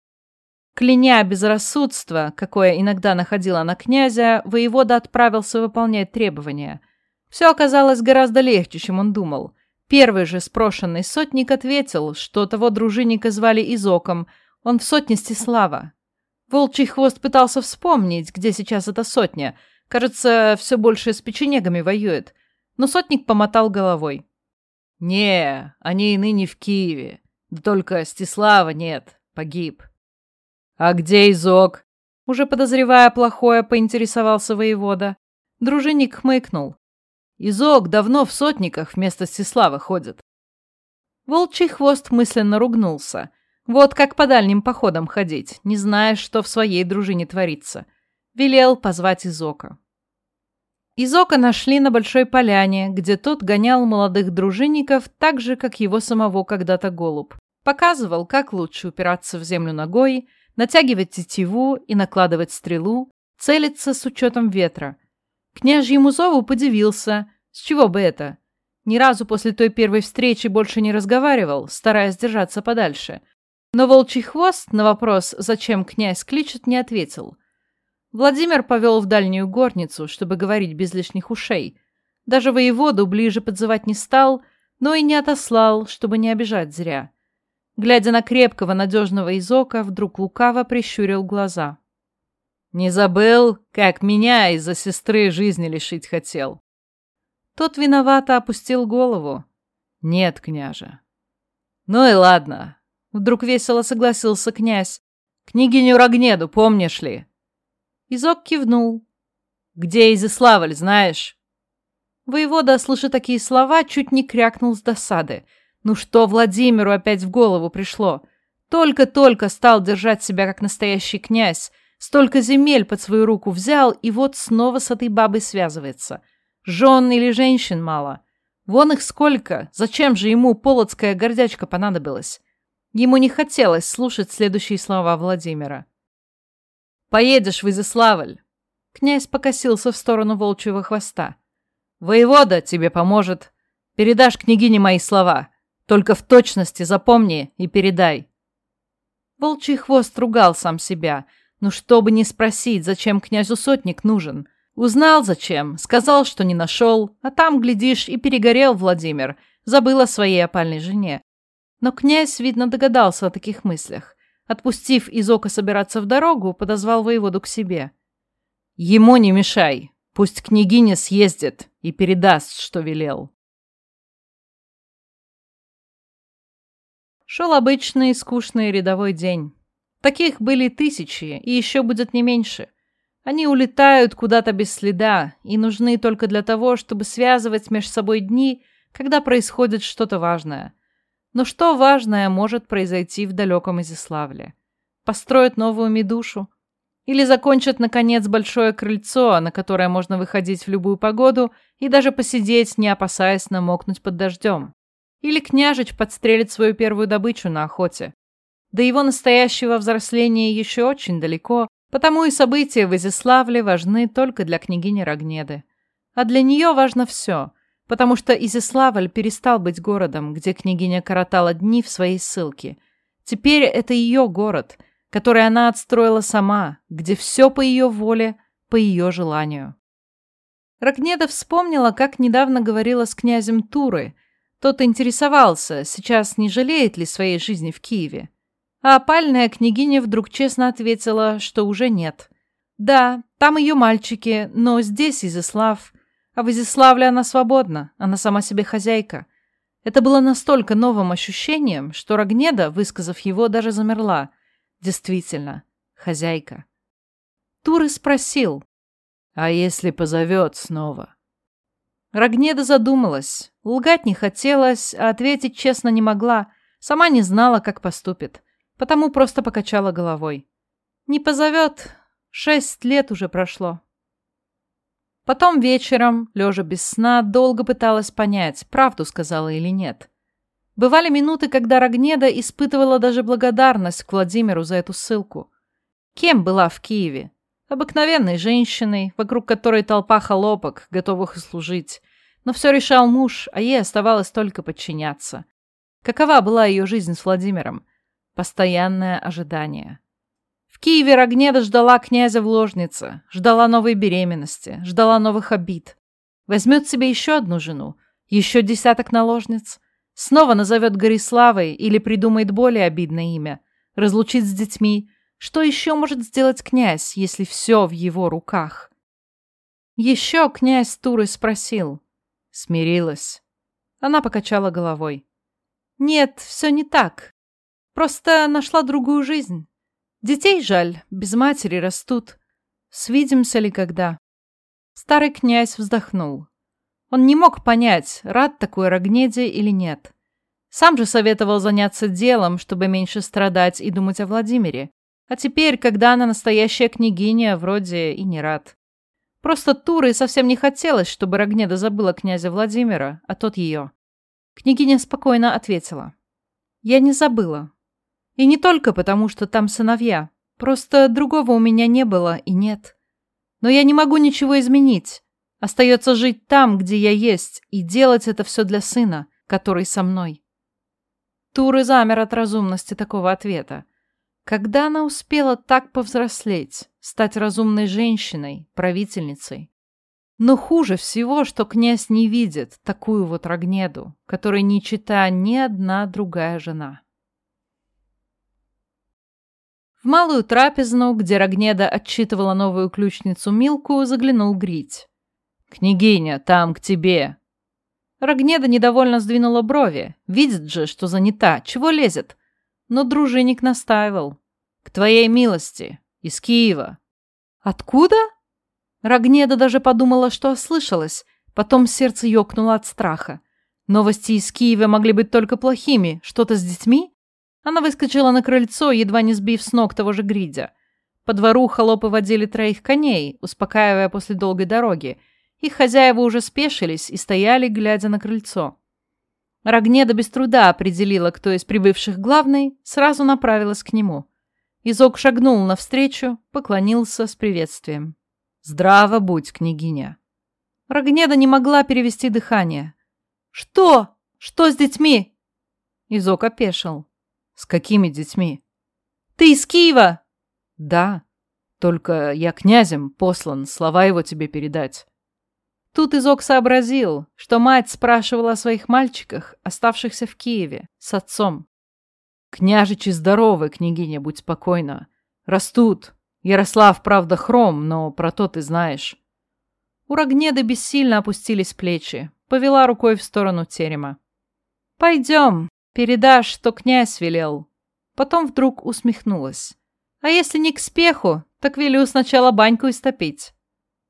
Кляня безрассудство, какое иногда находило на князя, воевода отправился выполнять требования. Все оказалось гораздо легче, чем он думал. Первый же спрошенный сотник ответил, что того дружинника звали Изоком, он в сотне Стислава. Волчий хвост пытался вспомнить, где сейчас эта сотня. Кажется, все больше с печенегами воюет. Но сотник помотал головой. «Не, они и ныне в Киеве. Да только Стислава нет, погиб. А где Изок? Уже подозревая плохое, поинтересовался воевода. Дружинник хмыкнул. Изок давно в сотниках вместо Стислава ходит. Волчий хвост мысленно ругнулся. Вот как по дальним походам ходить, не зная, что в своей дружине творится. Велел позвать Изока. Изока нашли на Большой Поляне, где тот гонял молодых дружинников так же, как его самого когда-то голубь. Показывал, как лучше упираться в землю ногой, натягивать тетиву и накладывать стрелу, целиться с учетом ветра. Княжьему зову подивился. С чего бы это? Ни разу после той первой встречи больше не разговаривал, стараясь держаться подальше. Но волчий хвост на вопрос, зачем князь кличет, не ответил – Владимир повел в дальнюю горницу, чтобы говорить без лишних ушей. Даже воеводу ближе подзывать не стал, но и не отослал, чтобы не обижать зря. Глядя на крепкого, надежного изока, вдруг лукаво прищурил глаза. «Не забыл, как меня из-за сестры жизни лишить хотел?» Тот виновато опустил голову. «Нет, княже». «Ну и ладно», — вдруг весело согласился князь. «Княгиню Рогнеду помнишь ли?» Изок кивнул. «Где Изяславль, знаешь?» Воевода, слыша такие слова, чуть не крякнул с досады. Ну что Владимиру опять в голову пришло? Только-только стал держать себя как настоящий князь, столько земель под свою руку взял, и вот снова с этой бабой связывается. Жен или женщин мало. Вон их сколько, зачем же ему полоцкая гордячка понадобилась? Ему не хотелось слушать следующие слова Владимира. Поедешь в Изяславль. Князь покосился в сторону волчьего хвоста. Воевода тебе поможет. Передашь княгине мои слова. Только в точности запомни и передай. Волчий хвост ругал сам себя. Ну, чтобы не спросить, зачем князю сотник нужен. Узнал зачем, сказал, что не нашел, а там, глядишь, и перегорел Владимир, забыл о своей опальной жене. Но князь, видно, догадался о таких мыслях. Отпустив Изока собираться в дорогу, подозвал воеводу к себе. «Ему не мешай. Пусть княгиня съездит и передаст, что велел». Шел обычный скучный рядовой день. Таких были тысячи, и еще будет не меньше. Они улетают куда-то без следа и нужны только для того, чтобы связывать между собой дни, когда происходит что-то важное – но что важное может произойти в далеком Изяславле? Построят новую медушу? Или закончат, наконец, большое крыльцо, на которое можно выходить в любую погоду и даже посидеть, не опасаясь намокнуть под дождем? Или княжич подстрелит свою первую добычу на охоте? До его настоящего взросления еще очень далеко, потому и события в Изяславле важны только для княгини Рогнеды. А для нее важно все — потому что Изяславль перестал быть городом, где княгиня коротала дни в своей ссылке. Теперь это ее город, который она отстроила сама, где все по ее воле, по ее желанию. Рогнеда вспомнила, как недавно говорила с князем Туры. Тот интересовался, сейчас не жалеет ли своей жизни в Киеве. А опальная княгиня вдруг честно ответила, что уже нет. Да, там ее мальчики, но здесь Изяслав. А в Изяславле она свободна, она сама себе хозяйка. Это было настолько новым ощущением, что Рогнеда, высказав его, даже замерла. Действительно, хозяйка. Туры спросил. «А если позовет снова?» Рогнеда задумалась. Лгать не хотелось, а ответить честно не могла. Сама не знала, как поступит. Потому просто покачала головой. «Не позовет. Шесть лет уже прошло». Потом вечером, лежа без сна, долго пыталась понять, правду сказала или нет. Бывали минуты, когда Рогнеда испытывала даже благодарность к Владимиру за эту ссылку. Кем была в Киеве? Обыкновенной женщиной, вокруг которой толпа холопок, готовых служить. Но все решал муж, а ей оставалось только подчиняться. Какова была ее жизнь с Владимиром? Постоянное ожидание. Киеве Рогнеда ждала князя в ложнице, ждала новой беременности, ждала новых обид. Возьмет себе еще одну жену, еще десяток наложниц. Снова назовет Гориславой или придумает более обидное имя. Разлучит с детьми, что еще может сделать князь, если все в его руках? Еще князь Туры спросил. Смирилась. Она покачала головой. Нет, все не так. Просто нашла другую жизнь. Детей жаль, без матери растут. Свидимся ли когда? Старый князь вздохнул. Он не мог понять, рад такой Рогнеде или нет. Сам же советовал заняться делом, чтобы меньше страдать и думать о Владимире. А теперь, когда она настоящая княгиня, вроде и не рад. Просто Туры совсем не хотелось, чтобы Рогнеда забыла князя Владимира, а тот ее. Княгиня спокойно ответила. «Я не забыла. И не только потому, что там сыновья. Просто другого у меня не было и нет. Но я не могу ничего изменить. Остается жить там, где я есть, и делать это все для сына, который со мной». Туры замер от разумности такого ответа. Когда она успела так повзрослеть, стать разумной женщиной, правительницей? Но хуже всего, что князь не видит такую вот Рогнеду, которой не чита ни одна другая жена. В малую трапезну, где Рогнеда отчитывала новую ключницу Милку, заглянул Грить. «Княгиня, там к тебе!» Рогнеда недовольно сдвинула брови. Видит же, что занята. Чего лезет? но дружинник настаивал. «К твоей милости, из Киева». «Откуда?» Рогнеда даже подумала, что ослышалась, потом сердце ёкнуло от страха. Новости из Киева могли быть только плохими. Что-то с детьми? Она выскочила на крыльцо, едва не сбив с ног того же Гридя. По двору холопы водили троих коней, успокаивая после долгой дороги. Их хозяева уже спешились и стояли, глядя на крыльцо. Рогнеда без труда определила, кто из прибывших главный, сразу направилась к нему. Изок шагнул навстречу, поклонился с приветствием. «Здраво будь, княгиня!» Рогнеда не могла перевести дыхание. «Что? Что с детьми?» Изок опешил. «С какими детьми?» «Ты из Киева?» «Да. Только я князем послан слова его тебе передать». Тут Изок сообразил, что мать спрашивала о своих мальчиках, оставшихся в Киеве, с отцом. «Княжичи здоровы, княгиня, будь спокойна. Растут. Ярослав, правда, хром, но про то ты знаешь». У Рогнеды бессильно опустились плечи. Повела рукой в сторону терема. «Пойдем, передашь, что князь велел». Потом вдруг усмехнулась. «А если не к спеху, так велю сначала баньку истопить».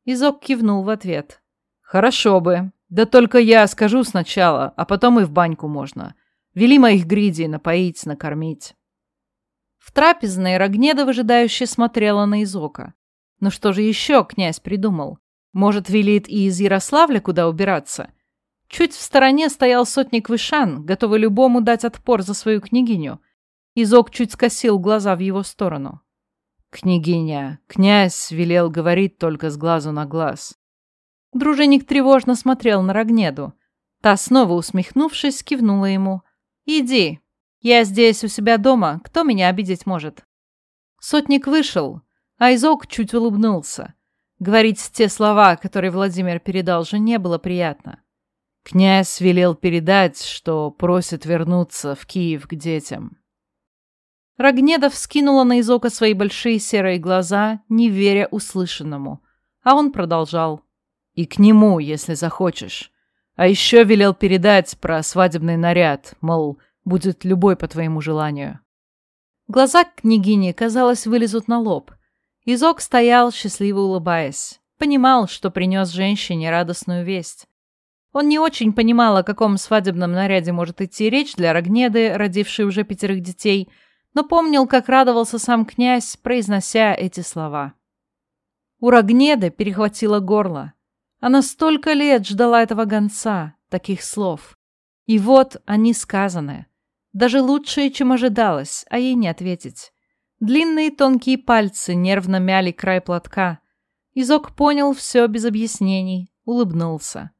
Изок кивнул в ответ. «Хорошо бы. Да только я скажу сначала, а потом и в баньку можно. Вели моих гриди напоить, накормить». В трапезной Рогнеда выжидающе смотрела на Изока. Ну что же еще князь придумал? Может, велит и из Ярославля куда убираться? Чуть в стороне стоял сотник Вышан, готовый любому дать отпор за свою княгиню. Изок чуть скосил глаза в его сторону. «Княгиня, князь велел говорить только с глазу на глаз. Дружинник тревожно смотрел на Рогнеду. Та, снова усмехнувшись, кивнула ему. «Иди. Я здесь у себя дома. Кто меня обидеть может?» Сотник вышел, а Изок чуть улыбнулся. Говорить те слова, которые Владимир передал жене, было приятно. Князь велел передать, что просит вернуться в Киев к детям. Рогнеда вскинула на Изока свои большие серые глаза, не веря услышанному. А он продолжал. «И к нему, если захочешь. А еще велел передать про свадебный наряд, мол, будет любой по твоему желанию». Глаза княгини, казалось, вылезут на лоб. Изок стоял, счастливо улыбаясь. Понимал, что принес женщине радостную весть. Он не очень понимал, о каком свадебном наряде может идти речь для Рогнеды, родившей уже пятерых детей, но помнил, как радовался сам князь, произнося эти слова. У Рогнеды перехватило горло. Она столько лет ждала этого гонца, таких слов. И вот они сказаны. Даже лучшие, чем ожидалось, а ей не ответить. Длинные тонкие пальцы нервно мяли край платка. Изок понял все без объяснений, улыбнулся.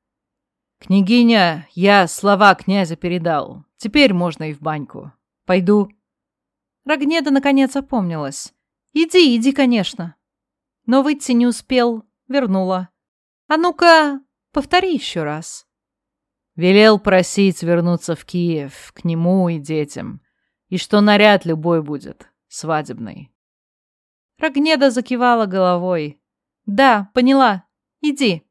«Княгиня, я слова князя передал. Теперь можно и в баньку. Пойду». Рогнеда наконец опомнилась. «Иди, иди, конечно». Но выйти не успел, вернула. «А ну-ка, повтори еще раз». Велел просить вернуться в Киев, к нему и детям. И что наряд любой будет, свадебный. Рогнеда закивала головой. «Да, поняла. Иди».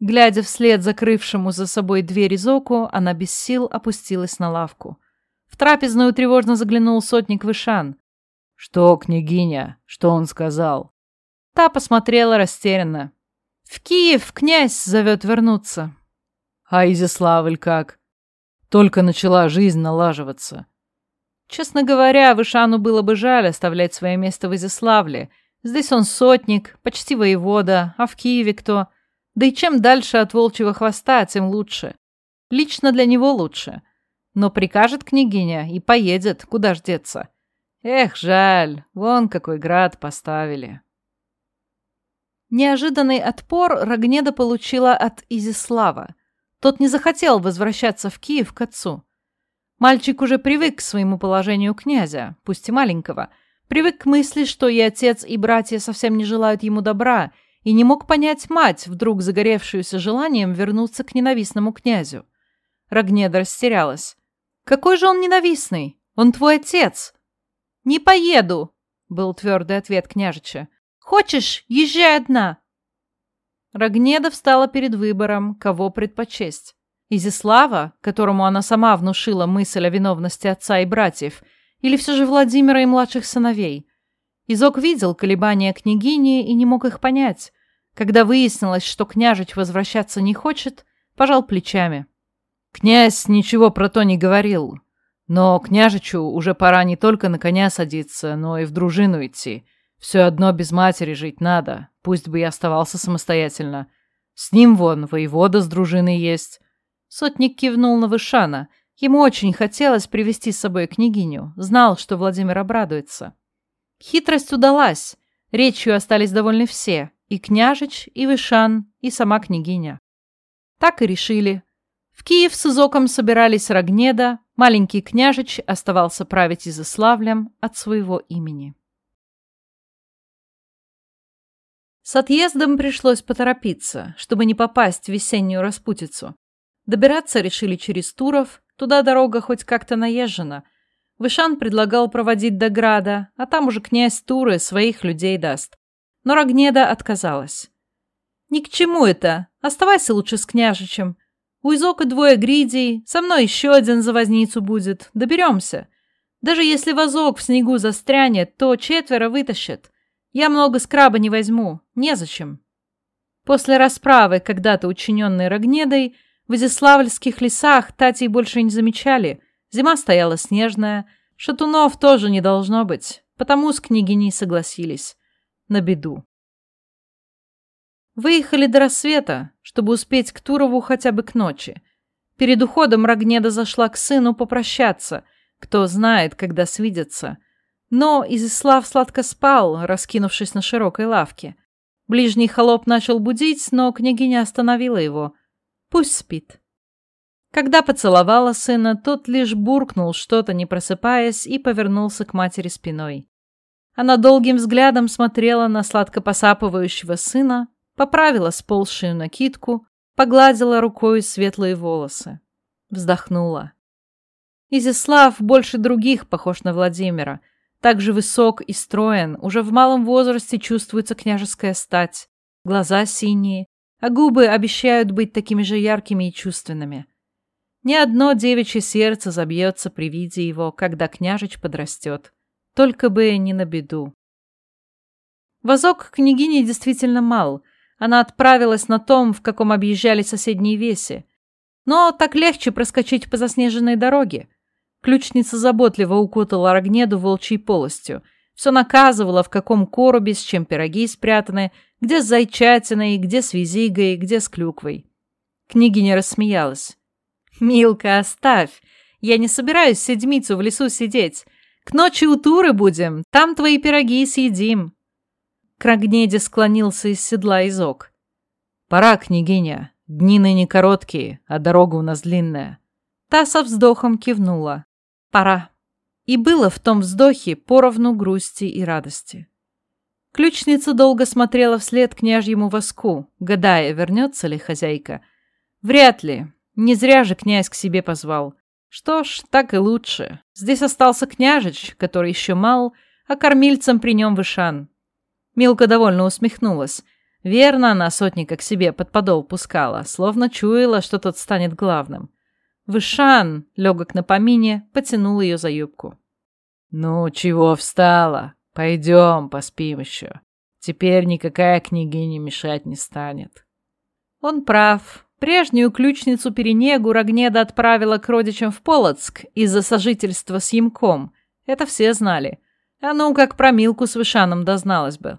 Глядя вслед закрывшему за собой дверь Зоку, она без сил опустилась на лавку. В трапезную тревожно заглянул сотник Вышан. «Что, княгиня? Что он сказал?» Та посмотрела растерянно. «В Киев князь зовет вернуться». «А Изяславль как?» Только начала жизнь налаживаться. Честно говоря, Вышану было бы жаль оставлять свое место в Изяславле — Здесь он сотник, почти воевода, а в Киеве кто? Да и чем дальше от волчьего хвоста, тем лучше. Лично для него лучше. Но прикажет княгиня и поедет, куда ж деться. Эх, жаль, вон какой град поставили. Неожиданный отпор Рогнеда получила от Изислава. Тот не захотел возвращаться в Киев к отцу. Мальчик уже привык к своему положению князя, пусть и маленького – Привык к мысли, что и отец, и братья совсем не желают ему добра, и не мог понять мать, вдруг загоревшуюся желанием вернуться к ненавистному князю. Рогнеда растерялась. «Какой же он ненавистный? Он твой отец!» «Не поеду!» — был твердый ответ княжича. «Хочешь, езжай одна!» Рогнеда встала перед выбором, кого предпочесть. Изислава, которому она сама внушила мысль о виновности отца и братьев — или все же Владимира и младших сыновей? Изок видел колебания княгини и не мог их понять. Когда выяснилось, что княжич возвращаться не хочет, пожал плечами. Князь ничего про то не говорил. Но княжичу уже пора не только на коня садиться, но и в дружину идти. Все одно без матери жить надо, пусть бы и оставался самостоятельно. С ним вон воевода с дружиной есть. Сотник кивнул на Вышана — Ему очень хотелось привести с собой княгиню, знал, что Владимир обрадуется. Хитрость удалась, речью остались довольны все, и княжич, и Вышан, и сама княгиня. Так и решили. В Киев с Изоком собирались Рогнеда, маленький княжич оставался править Изыславлем от своего имени. С отъездом пришлось поторопиться, чтобы не попасть в весеннюю распутицу. Добираться решили через Туров, Туда дорога хоть как-то наезжена. Вышан предлагал проводить до Града, а там уже князь Туры своих людей даст. Но Рогнеда отказалась. «Ни к чему это. Оставайся лучше с княжичем. У Изока двое гридей, со мной еще один за возницу будет. Доберемся. Даже если вазок в снегу застрянет, то четверо вытащат. Я много скраба не возьму. Незачем». После расправы, когда-то учиненной Рогнедой, в Изяславльских лесах Татей больше не замечали. Зима стояла снежная. Шатунов тоже не должно быть. Потому с княгиней согласились. На беду. Выехали до рассвета, чтобы успеть к Турову хотя бы к ночи. Перед уходом Рогнеда зашла к сыну попрощаться. Кто знает, когда свидятся. Но Изяслав сладко спал, раскинувшись на широкой лавке. Ближний холоп начал будить, но княгиня остановила его – Пусть спит. Когда поцеловала сына, тот лишь буркнул что-то, не просыпаясь, и повернулся к матери спиной. Она долгим взглядом смотрела на сладко посапывающего сына, поправила сползшую накидку, погладила рукой светлые волосы. Вздохнула. Изяслав больше других похож на Владимира. также высок и строен, уже в малом возрасте чувствуется княжеская стать, глаза синие, а губы обещают быть такими же яркими и чувственными. Ни одно девичье сердце забьется при виде его, когда княжич подрастет. Только бы не на беду. Возок княгини действительно мал. Она отправилась на том, в каком объезжали соседние веси. Но так легче проскочить по заснеженной дороге. Ключница заботливо укутала Рогнеду волчьей полостью. Все наказывала, в каком коробе, с чем пироги спрятаны, где с зайчатиной, где с визигой, где с клюквой. Княгиня рассмеялась. «Милка, оставь! Я не собираюсь седмицу в лесу сидеть. К ночи у Туры будем, там твои пироги съедим». К Рогнеде склонился из седла Изок. «Пора, княгиня. Дни ныне короткие, а дорога у нас длинная». Та со вздохом кивнула пора. И было в том вздохе поровну грусти и радости. Ключница долго смотрела вслед княжьему воску, гадая, вернется ли хозяйка. Вряд ли. Не зря же князь к себе позвал. Что ж, так и лучше. Здесь остался княжич, который еще мал, а кормильцем при нем вышан. Милка довольно усмехнулась. Верно она сотника к себе под подол пускала, словно чуяла, что тот станет главным. Вышан, легок на помине, потянул ее за юбку. «Ну, чего встала? Пойдем, поспим еще. Теперь никакая княгиня мешать не станет». Он прав. Прежнюю ключницу Перенегу Рогнеда отправила к родичам в Полоцк из-за сожительства с Ямком. Это все знали. А ну, как про Милку с Вышаном дозналась бы.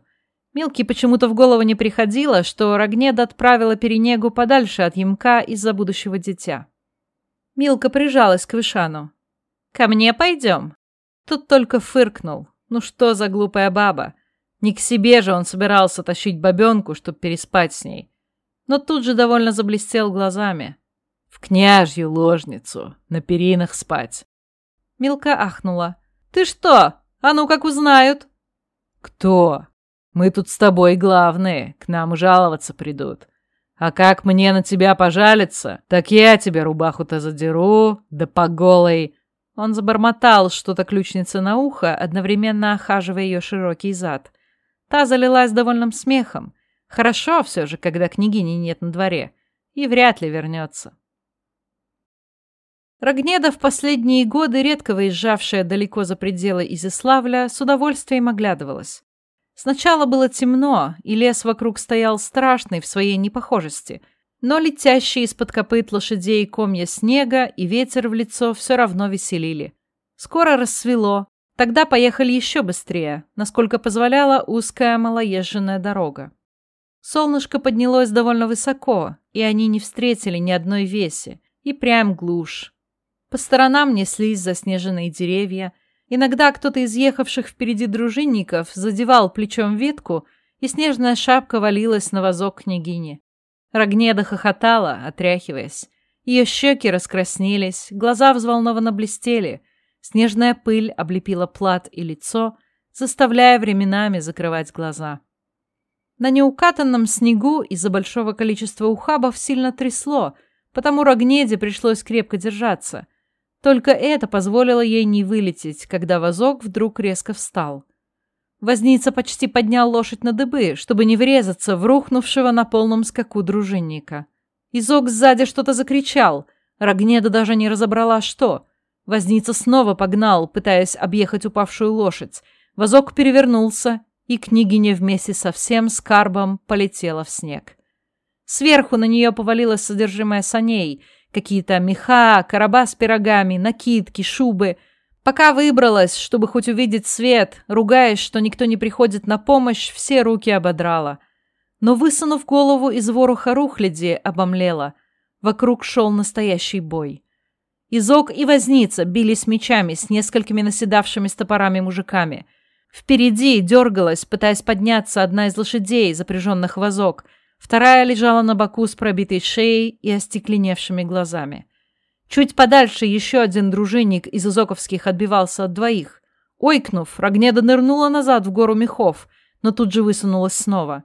Милке почему-то в голову не приходило, что Рогнеда отправила Перенегу подальше от Ямка из-за будущего дитя. Милка прижалась к Вышану. «Ко мне пойдем?» Тут только фыркнул. Ну что за глупая баба? Не к себе же он собирался тащить бабенку, чтобы переспать с ней. Но тут же довольно заблестел глазами. В княжью ложницу, на перинах спать. Милка ахнула. «Ты что? А ну как узнают?» «Кто? Мы тут с тобой главные, к нам жаловаться придут. А как мне на тебя пожалиться, так я тебе рубаху-то задеру, да по голой...» Он забормотал что-то ключнице на ухо, одновременно охаживая ее широкий зад. Та залилась довольным смехом. Хорошо все же, когда княгини нет на дворе. И вряд ли вернется. Рогнеда в последние годы, редко выезжавшая далеко за пределы Изяславля, с удовольствием оглядывалась. Сначала было темно, и лес вокруг стоял страшный в своей непохожести, но летящие из-под копыт лошадей комья снега и ветер в лицо все равно веселили. Скоро рассвело, тогда поехали еще быстрее, насколько позволяла узкая малоезженная дорога. Солнышко поднялось довольно высоко, и они не встретили ни одной веси, и прям глушь. По сторонам неслись заснеженные деревья – Иногда кто-то из ехавших впереди дружинников задевал плечом ветку, и снежная шапка валилась на вазок княгини. Рогнеда хохотала, отряхиваясь. Ее щеки раскраснелись, глаза взволнованно блестели. Снежная пыль облепила плат и лицо, заставляя временами закрывать глаза. На неукатанном снегу из-за большого количества ухабов сильно трясло, потому Рогнеде пришлось крепко держаться — только это позволило ей не вылететь, когда вазок вдруг резко встал. Возница почти поднял лошадь на дыбы, чтобы не врезаться в рухнувшего на полном скаку дружинника. Изок сзади что-то закричал. Рогнеда даже не разобрала, что. Возница снова погнал, пытаясь объехать упавшую лошадь. Вазок перевернулся, и княгиня вместе со всем скарбом полетела в снег. Сверху на нее повалилось содержимое саней — Какие-то меха, короба с пирогами, накидки, шубы. Пока выбралась, чтобы хоть увидеть свет, ругаясь, что никто не приходит на помощь, все руки ободрала. Но, высунув голову из вороха рухляди, обомлела. Вокруг шел настоящий бой. Изок и возница бились мечами с несколькими наседавшими с топорами мужиками. Впереди дергалась, пытаясь подняться одна из лошадей, запряженных в вазок — Вторая лежала на боку с пробитой шеей и остекленевшими глазами. Чуть подальше еще один дружинник из изоковских отбивался от двоих. Ойкнув, Рогнеда нырнула назад в гору мехов, но тут же высунулась снова.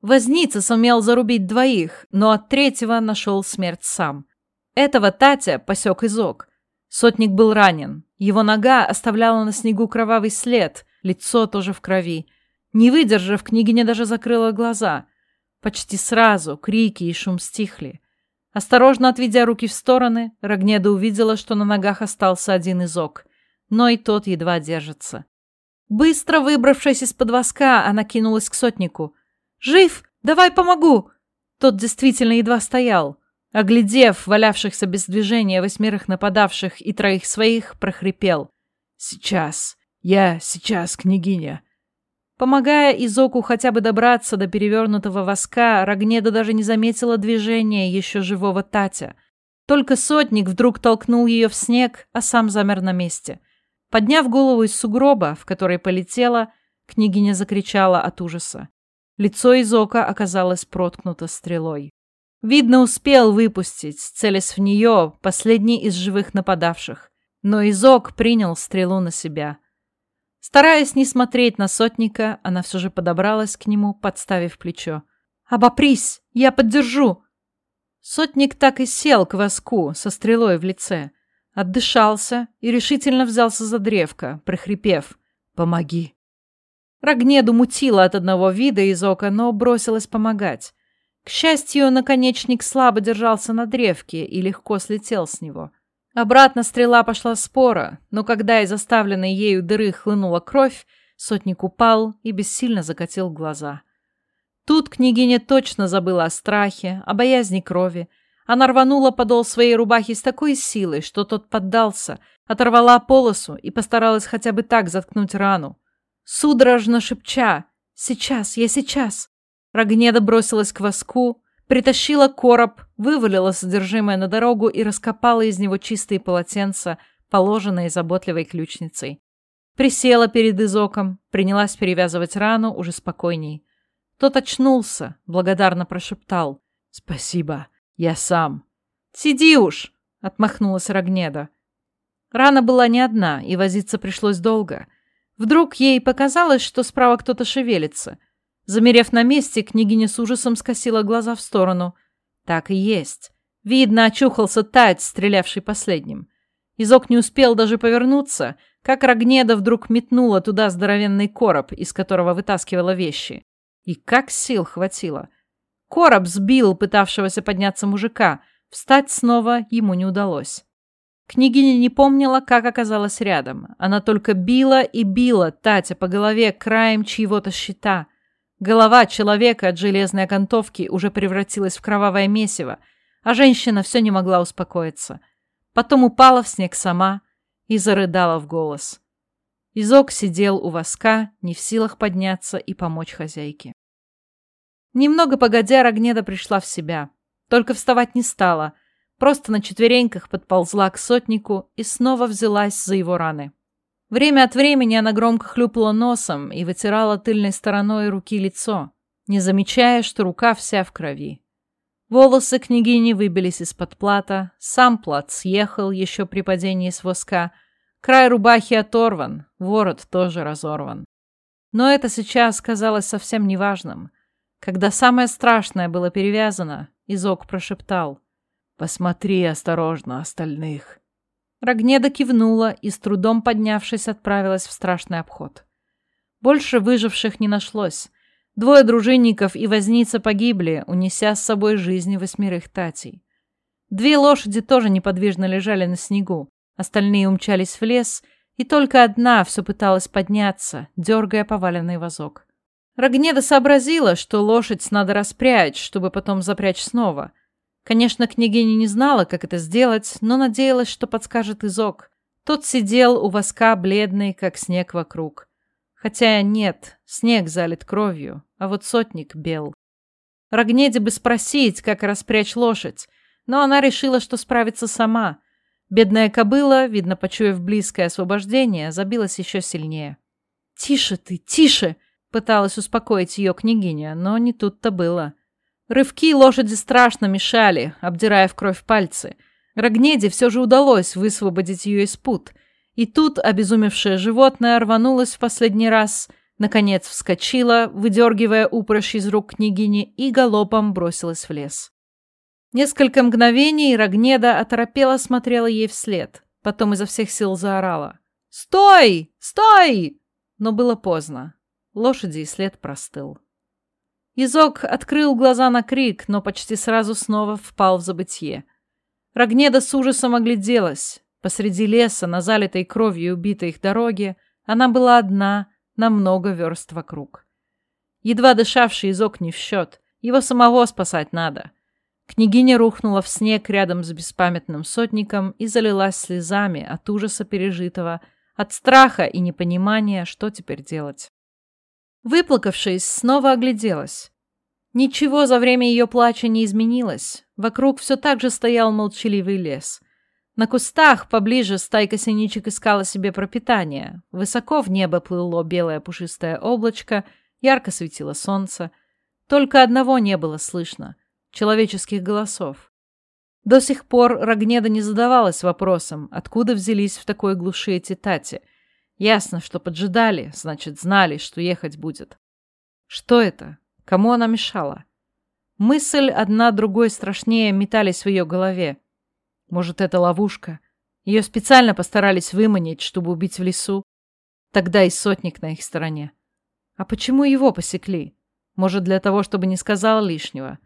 Возница сумел зарубить двоих, но от третьего нашел смерть сам. Этого Татя посек изок. Сотник был ранен. Его нога оставляла на снегу кровавый след, лицо тоже в крови. Не выдержав, княгиня даже закрыла глаза. Почти сразу крики и шум стихли. Осторожно отведя руки в стороны, Рогнеда увидела, что на ногах остался один из ок, но и тот едва держится. Быстро выбравшись из-под воска, она кинулась к сотнику. «Жив! Давай помогу!» Тот действительно едва стоял. Оглядев валявшихся без движения восьмерых нападавших и троих своих, прохрипел. «Сейчас! Я сейчас, княгиня!» Помогая Изоку хотя бы добраться до перевернутого воска, Рогнеда даже не заметила движения еще живого Татя. Только сотник вдруг толкнул ее в снег, а сам замер на месте. Подняв голову из сугроба, в который полетела, княгиня закричала от ужаса. Лицо Изока оказалось проткнуто стрелой. Видно, успел выпустить, целясь в нее, последний из живых нападавших. Но Изок принял стрелу на себя. Стараясь не смотреть на сотника, она все же подобралась к нему, подставив плечо. «Обопрись! Я поддержу!» Сотник так и сел к воску со стрелой в лице. Отдышался и решительно взялся за древко, прихрипев. «Помоги!» Рогнеду мутило от одного вида из ока, но бросилась помогать. К счастью, наконечник слабо держался на древке и легко слетел с него. Обратно стрела пошла спора, но когда из оставленной ею дыры хлынула кровь, сотник упал и бессильно закатил глаза. Тут княгиня точно забыла о страхе, о боязни крови. Она рванула подол своей рубахи с такой силой, что тот поддался, оторвала полосу и постаралась хотя бы так заткнуть рану. Судорожно шепча «Сейчас, я сейчас!» Рогнеда бросилась к воску, притащила короб, вывалила содержимое на дорогу и раскопала из него чистые полотенца, положенные заботливой ключницей. Присела перед изоком, принялась перевязывать рану уже спокойней. Тот очнулся, благодарно прошептал. «Спасибо, я сам». «Сиди уж!» — отмахнулась Рогнеда. Рана была не одна, и возиться пришлось долго — Вдруг ей показалось, что справа кто-то шевелится. Замерев на месте, княгиня с ужасом скосила глаза в сторону. Так и есть. Видно, очухался Тать, стрелявший последним. Изок не успел даже повернуться, как Рогнеда вдруг метнула туда здоровенный короб, из которого вытаскивала вещи. И как сил хватило. Короб сбил пытавшегося подняться мужика. Встать снова ему не удалось. Княгиня не помнила, как оказалась рядом. Она только била и била Татя по голове краем чьего-то щита. Голова человека от железной окантовки уже превратилась в кровавое месиво, а женщина все не могла успокоиться. Потом упала в снег сама и зарыдала в голос. Изок сидел у воска, не в силах подняться и помочь хозяйке. Немного погодя, Рогнеда пришла в себя. Только вставать не стала — Просто на четвереньках подползла к сотнику и снова взялась за его раны. Время от времени она громко хлюпала носом и вытирала тыльной стороной руки лицо, не замечая, что рука вся в крови. Волосы княгини выбились из-под плата, сам плат съехал еще при падении с воска, край рубахи оторван, ворот тоже разорван. Но это сейчас казалось совсем неважным. Когда самое страшное было перевязано, Изок прошептал — Посмотри осторожно остальных. Рогнеда кивнула и, с трудом поднявшись, отправилась в страшный обход. Больше выживших не нашлось. Двое дружинников и возница погибли, унеся с собой жизни восьмерых татей. Две лошади тоже неподвижно лежали на снегу, остальные умчались в лес, и только одна все пыталась подняться, дергая поваленный вазок. Рогнеда сообразила, что лошадь надо распрячь, чтобы потом запрячь снова, Конечно, княгиня не знала, как это сделать, но надеялась, что подскажет Изок. Тот сидел у воска бледный, как снег вокруг. Хотя нет, снег залит кровью, а вот сотник бел. Рогнеде бы спросить, как распрячь лошадь, но она решила, что справится сама. Бедная кобыла, видно, почуяв близкое освобождение, забилась еще сильнее. «Тише ты, тише!» — пыталась успокоить ее княгиня, но не тут-то было. Рывки лошади страшно мешали, обдирая в кровь пальцы. Рогнеде все же удалось высвободить ее из пут. И тут обезумевшее животное рванулось в последний раз, наконец вскочило, выдергивая упряжь из рук княгини и галопом бросилась в лес. Несколько мгновений Рогнеда оторопела смотрела ей вслед. потом изо всех сил заорала. «Стой! Стой!» Но было поздно. Лошади и след простыл. Изок открыл глаза на крик, но почти сразу снова впал в забытье. Рогнеда с ужасом огляделась. Посреди леса, на залитой кровью убитой их дороге, она была одна на много верст вокруг. Едва дышавший Изок не в счет. Его самого спасать надо. Княгиня рухнула в снег рядом с беспамятным сотником и залилась слезами от ужаса пережитого, от страха и непонимания, что теперь делать. Выплакавшись, снова огляделась. Ничего за время ее плача не изменилось. Вокруг все так же стоял молчаливый лес. На кустах поближе стайка синичек искала себе пропитание. Высоко в небо плыло белое пушистое облачко, ярко светило солнце. Только одного не было слышно — человеческих голосов. До сих пор Рогнеда не задавалась вопросом, откуда взялись в такой глуши эти тати. Ясно, что поджидали, значит, знали, что ехать будет. Что это? Кому она мешала? Мысль одна другой страшнее метались в ее голове. Может, это ловушка? Ее специально постарались выманить, чтобы убить в лесу? Тогда и сотник на их стороне. А почему его посекли? Может, для того, чтобы не сказал лишнего?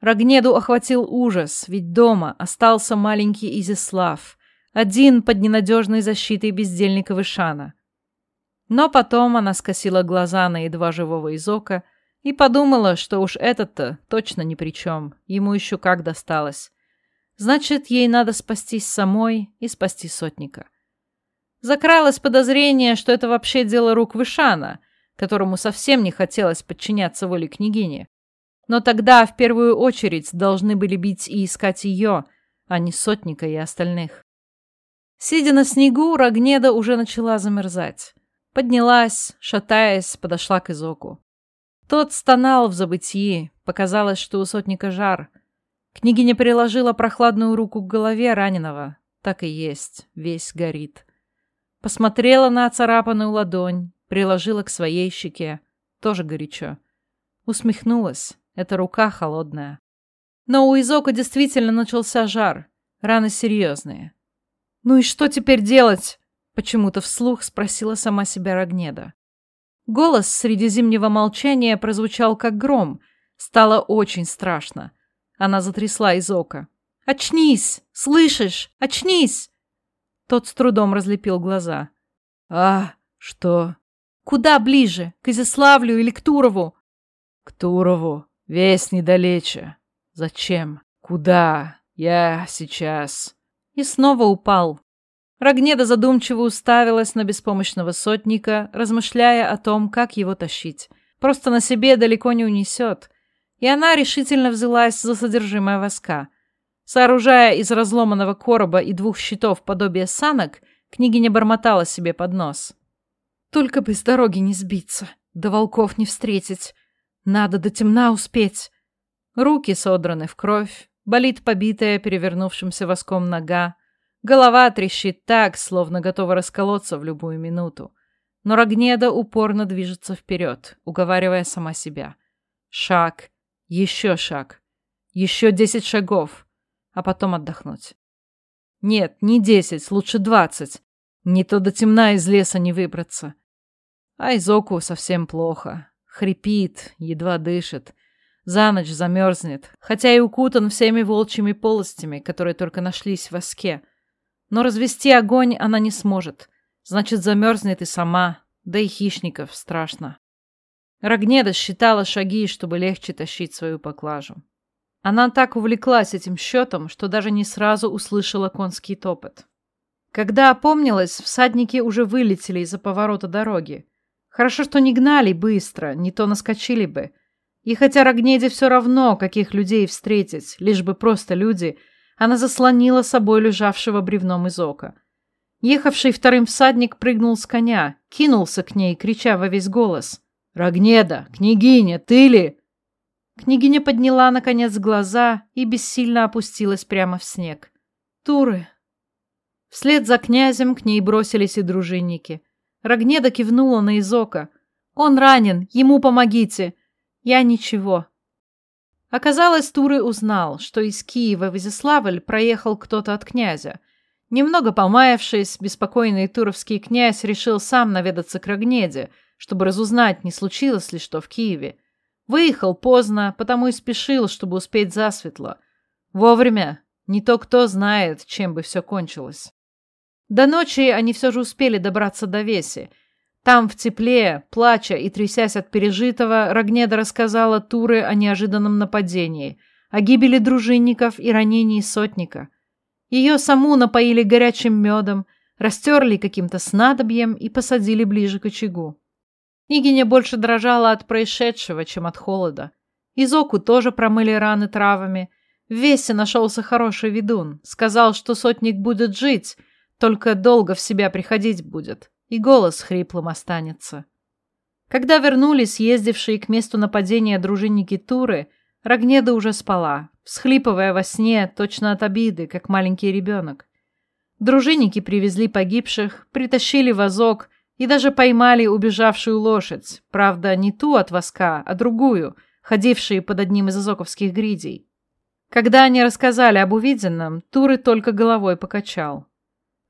Рогнеду охватил ужас, ведь дома остался маленький Изислав, один под ненадежной защитой бездельника Вышана. Но потом она скосила глаза на едва живого Изока и подумала, что уж этот-то точно ни при чем, ему еще как досталось. Значит, ей надо спастись самой и спасти сотника. Закралось подозрение, что это вообще дело рук Вышана — которому совсем не хотелось подчиняться воле княгини. Но тогда в первую очередь должны были бить и искать ее, а не сотника и остальных. Сидя на снегу, Рогнеда уже начала замерзать. Поднялась, шатаясь, подошла к Изоку. Тот стонал в забытии, показалось, что у сотника жар. Княгиня приложила прохладную руку к голове раненого. Так и есть, весь горит. Посмотрела на царапанную ладонь, Приложила к своей щеке. Тоже горячо. Усмехнулась. Эта рука холодная. Но у Изока действительно начался жар. Раны серьезные. «Ну и что теперь делать?» Почему-то вслух спросила сама себя Рогнеда. Голос среди зимнего молчания прозвучал как гром. Стало очень страшно. Она затрясла Изока. «Очнись! Слышишь? Очнись!» Тот с трудом разлепил глаза. «А, что?» Куда ближе? К Изяславлю или к Турову? К Турову. Весь недалече. Зачем? Куда? Я сейчас. И снова упал. Рогнеда задумчиво уставилась на беспомощного сотника, размышляя о том, как его тащить. Просто на себе далеко не унесет. И она решительно взялась за содержимое воска. Сооружая из разломанного короба и двух щитов подобие санок, княгиня бормотала себе под нос. Только бы с дороги не сбиться, до волков не встретить. Надо до темна успеть. Руки содраны в кровь, болит побитая перевернувшимся воском нога. Голова трещит так, словно готова расколоться в любую минуту. Но Рогнеда упорно движется вперед, уговаривая сама себя. Шаг, еще шаг, еще десять шагов, а потом отдохнуть. Нет, не десять, лучше двадцать. Не то до темна из леса не выбраться. А Изоку совсем плохо. Хрипит, едва дышит. За ночь замерзнет, хотя и укутан всеми волчьими полостями, которые только нашлись в воске. Но развести огонь она не сможет. Значит, замерзнет и сама, да и хищников страшно. Рогнеда считала шаги, чтобы легче тащить свою поклажу. Она так увлеклась этим счетом, что даже не сразу услышала конский топот. Когда опомнилась, всадники уже вылетели из-за поворота дороги. Хорошо, что не гнали быстро, не то наскочили бы. И хотя Рогнеде все равно, каких людей встретить, лишь бы просто люди, она заслонила собой лежавшего бревном из ока. Ехавший вторым всадник прыгнул с коня, кинулся к ней, крича во весь голос. «Рогнеда! Княгиня, ты ли?» Княгиня подняла, наконец, глаза и бессильно опустилась прямо в снег. «Туры, Вслед за князем к ней бросились и дружинники. Рогнеда кивнула на Изока. «Он ранен, ему помогите!» «Я ничего». Оказалось, Туры узнал, что из Киева в Изяславль проехал кто-то от князя. Немного помаявшись, беспокойный туровский князь решил сам наведаться к Рогнеде, чтобы разузнать, не случилось ли что в Киеве. Выехал поздно, потому и спешил, чтобы успеть засветло. Вовремя. Не то кто знает, чем бы все кончилось. До ночи они все же успели добраться до Веси. Там, в тепле, плача и трясясь от пережитого, Рогнеда рассказала Туры о неожиданном нападении, о гибели дружинников и ранении сотника. Ее саму напоили горячим медом, растерли каким-то снадобьем и посадили ближе к очагу. Княгиня больше дрожала от происшедшего, чем от холода. Изоку тоже промыли раны травами. В Весе нашелся хороший ведун. Сказал, что сотник будет жить, только долго в себя приходить будет, и голос хриплым останется. Когда вернулись ездившие к месту нападения дружинники Туры, Рогнеда уже спала, всхлипывая во сне, точно от обиды, как маленький ребенок. Дружинники привезли погибших, притащили вазок и даже поймали убежавшую лошадь, правда, не ту от воска, а другую, ходившие под одним из азоковских гридей. Когда они рассказали об увиденном, Туры только головой покачал.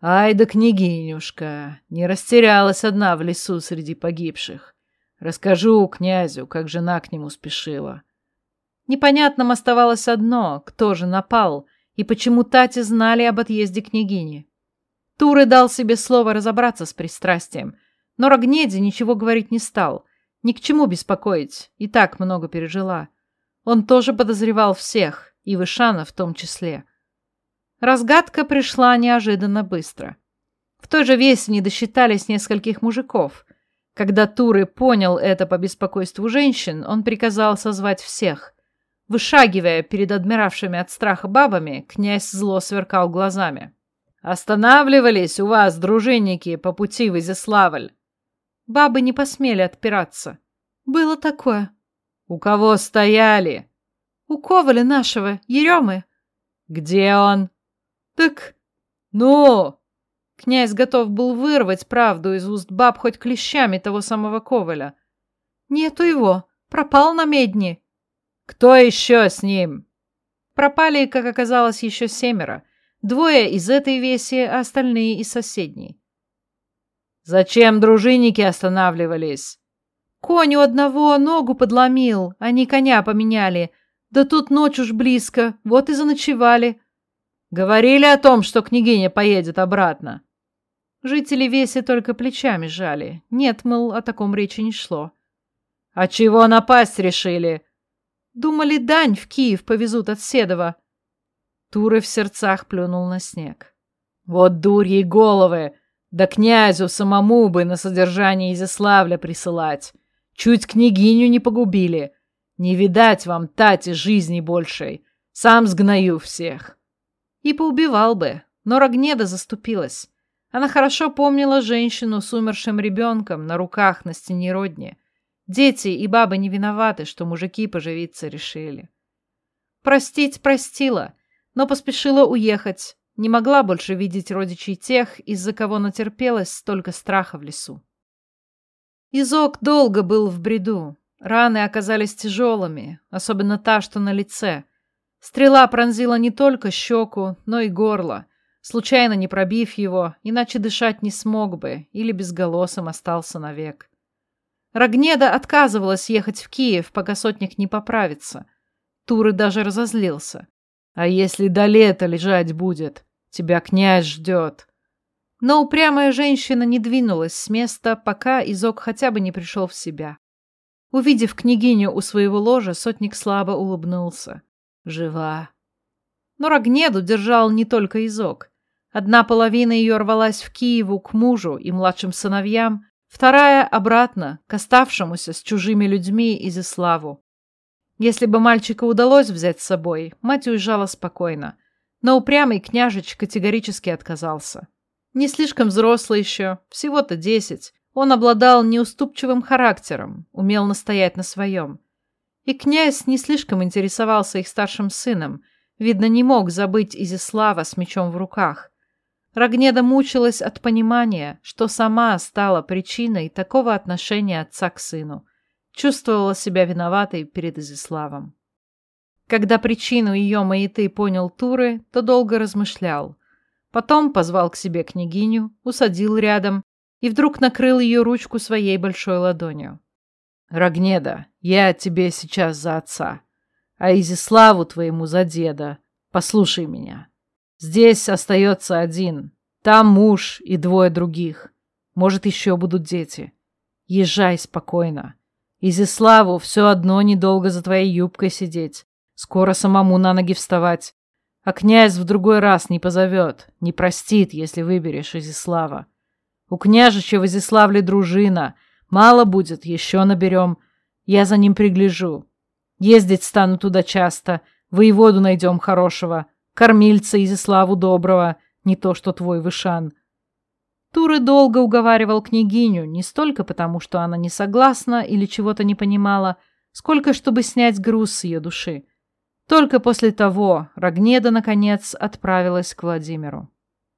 Ай да княгинюшка, не растерялась одна в лесу среди погибших. Расскажу князю, как жена к нему спешила. Непонятным оставалось одно, кто же напал, и почему Тати знали об отъезде княгини. Туры дал себе слово разобраться с пристрастием, но Рогнеди ничего говорить не стал, ни к чему беспокоить, и так много пережила. Он тоже подозревал всех, и Вышана в том числе. Разгадка пришла неожиданно быстро. В той же весе не досчитались нескольких мужиков. Когда Туры понял это по беспокойству женщин, он приказал созвать всех. Вышагивая перед адмиравшими от страха бабами, князь зло сверкал глазами. «Останавливались у вас, дружинники, по пути в Изяславль?» Бабы не посмели отпираться. «Было такое». «У кого стояли?» «У Коваля нашего, Еремы». «Где он?» «Так...» «Ну!» Князь готов был вырвать правду из уст баб хоть клещами того самого Коваля. «Нету его. Пропал на медне». «Кто еще с ним?» Пропали, как оказалось, еще семеро. Двое из этой веси, а остальные из соседней. «Зачем дружинники останавливались?» «Конь у одного ногу подломил, они коня поменяли. Да тут ночь уж близко, вот и заночевали». Говорили о том, что княгиня поедет обратно. Жители Веси только плечами жали. Нет, мол, о таком речи не шло. А чего напасть решили? Думали, дань в Киев повезут от Седова. Туры в сердцах плюнул на снег. Вот дурьи головы! Да князю самому бы на содержание Изяславля присылать. Чуть княгиню не погубили. Не видать вам, Тати, жизни большей. Сам сгною всех. И поубивал бы, но Рогнеда заступилась. Она хорошо помнила женщину с умершим ребенком на руках на стене родни. Дети и бабы не виноваты, что мужики поживиться решили. Простить простила, но поспешила уехать. Не могла больше видеть родичей тех, из-за кого натерпелась столько страха в лесу. Изок долго был в бреду. Раны оказались тяжелыми, особенно та, что на лице. Стрела пронзила не только щеку, но и горло, случайно не пробив его, иначе дышать не смог бы или безголосым остался навек. Рогнеда отказывалась ехать в Киев, пока сотник не поправится. Туры даже разозлился. «А если до лета лежать будет? Тебя князь ждет». Но упрямая женщина не двинулась с места, пока Изок хотя бы не пришел в себя. Увидев княгиню у своего ложа, сотник слабо улыбнулся. Жива. Но Рогнеду держал не только Изок. Одна половина ее рвалась в Киеву к мужу и младшим сыновьям, вторая — обратно, к оставшемуся с чужими людьми Изиславу. Если бы мальчика удалось взять с собой, мать уезжала спокойно. Но упрямый княжич категорически отказался. Не слишком взрослый еще, всего-то десять. Он обладал неуступчивым характером, умел настоять на своем. И князь не слишком интересовался их старшим сыном, видно, не мог забыть Изислава с мечом в руках. Рогнеда мучилась от понимания, что сама стала причиной такого отношения отца к сыну. Чувствовала себя виноватой перед Изиславом. Когда причину ее маяты понял Туры, то долго размышлял. Потом позвал к себе княгиню, усадил рядом и вдруг накрыл ее ручку своей большой ладонью. «Рогнеда, я тебе сейчас за отца, а Изиславу твоему за деда. Послушай меня. Здесь остается один, там муж и двое других. Может, еще будут дети. Езжай спокойно. Изиславу все одно недолго за твоей юбкой сидеть. Скоро самому на ноги вставать. А князь в другой раз не позовет, не простит, если выберешь Изислава. У княжича в Изиславле дружина. Мало будет, еще наберем. Я за ним пригляжу. Ездить стану туда часто. Воеводу найдем хорошего. Кормильца Изиславу доброго. Не то, что твой Вышан. Туры долго уговаривал княгиню, не столько потому, что она не согласна или чего-то не понимала, сколько чтобы снять груз с ее души. Только после того Рогнеда, наконец, отправилась к Владимиру.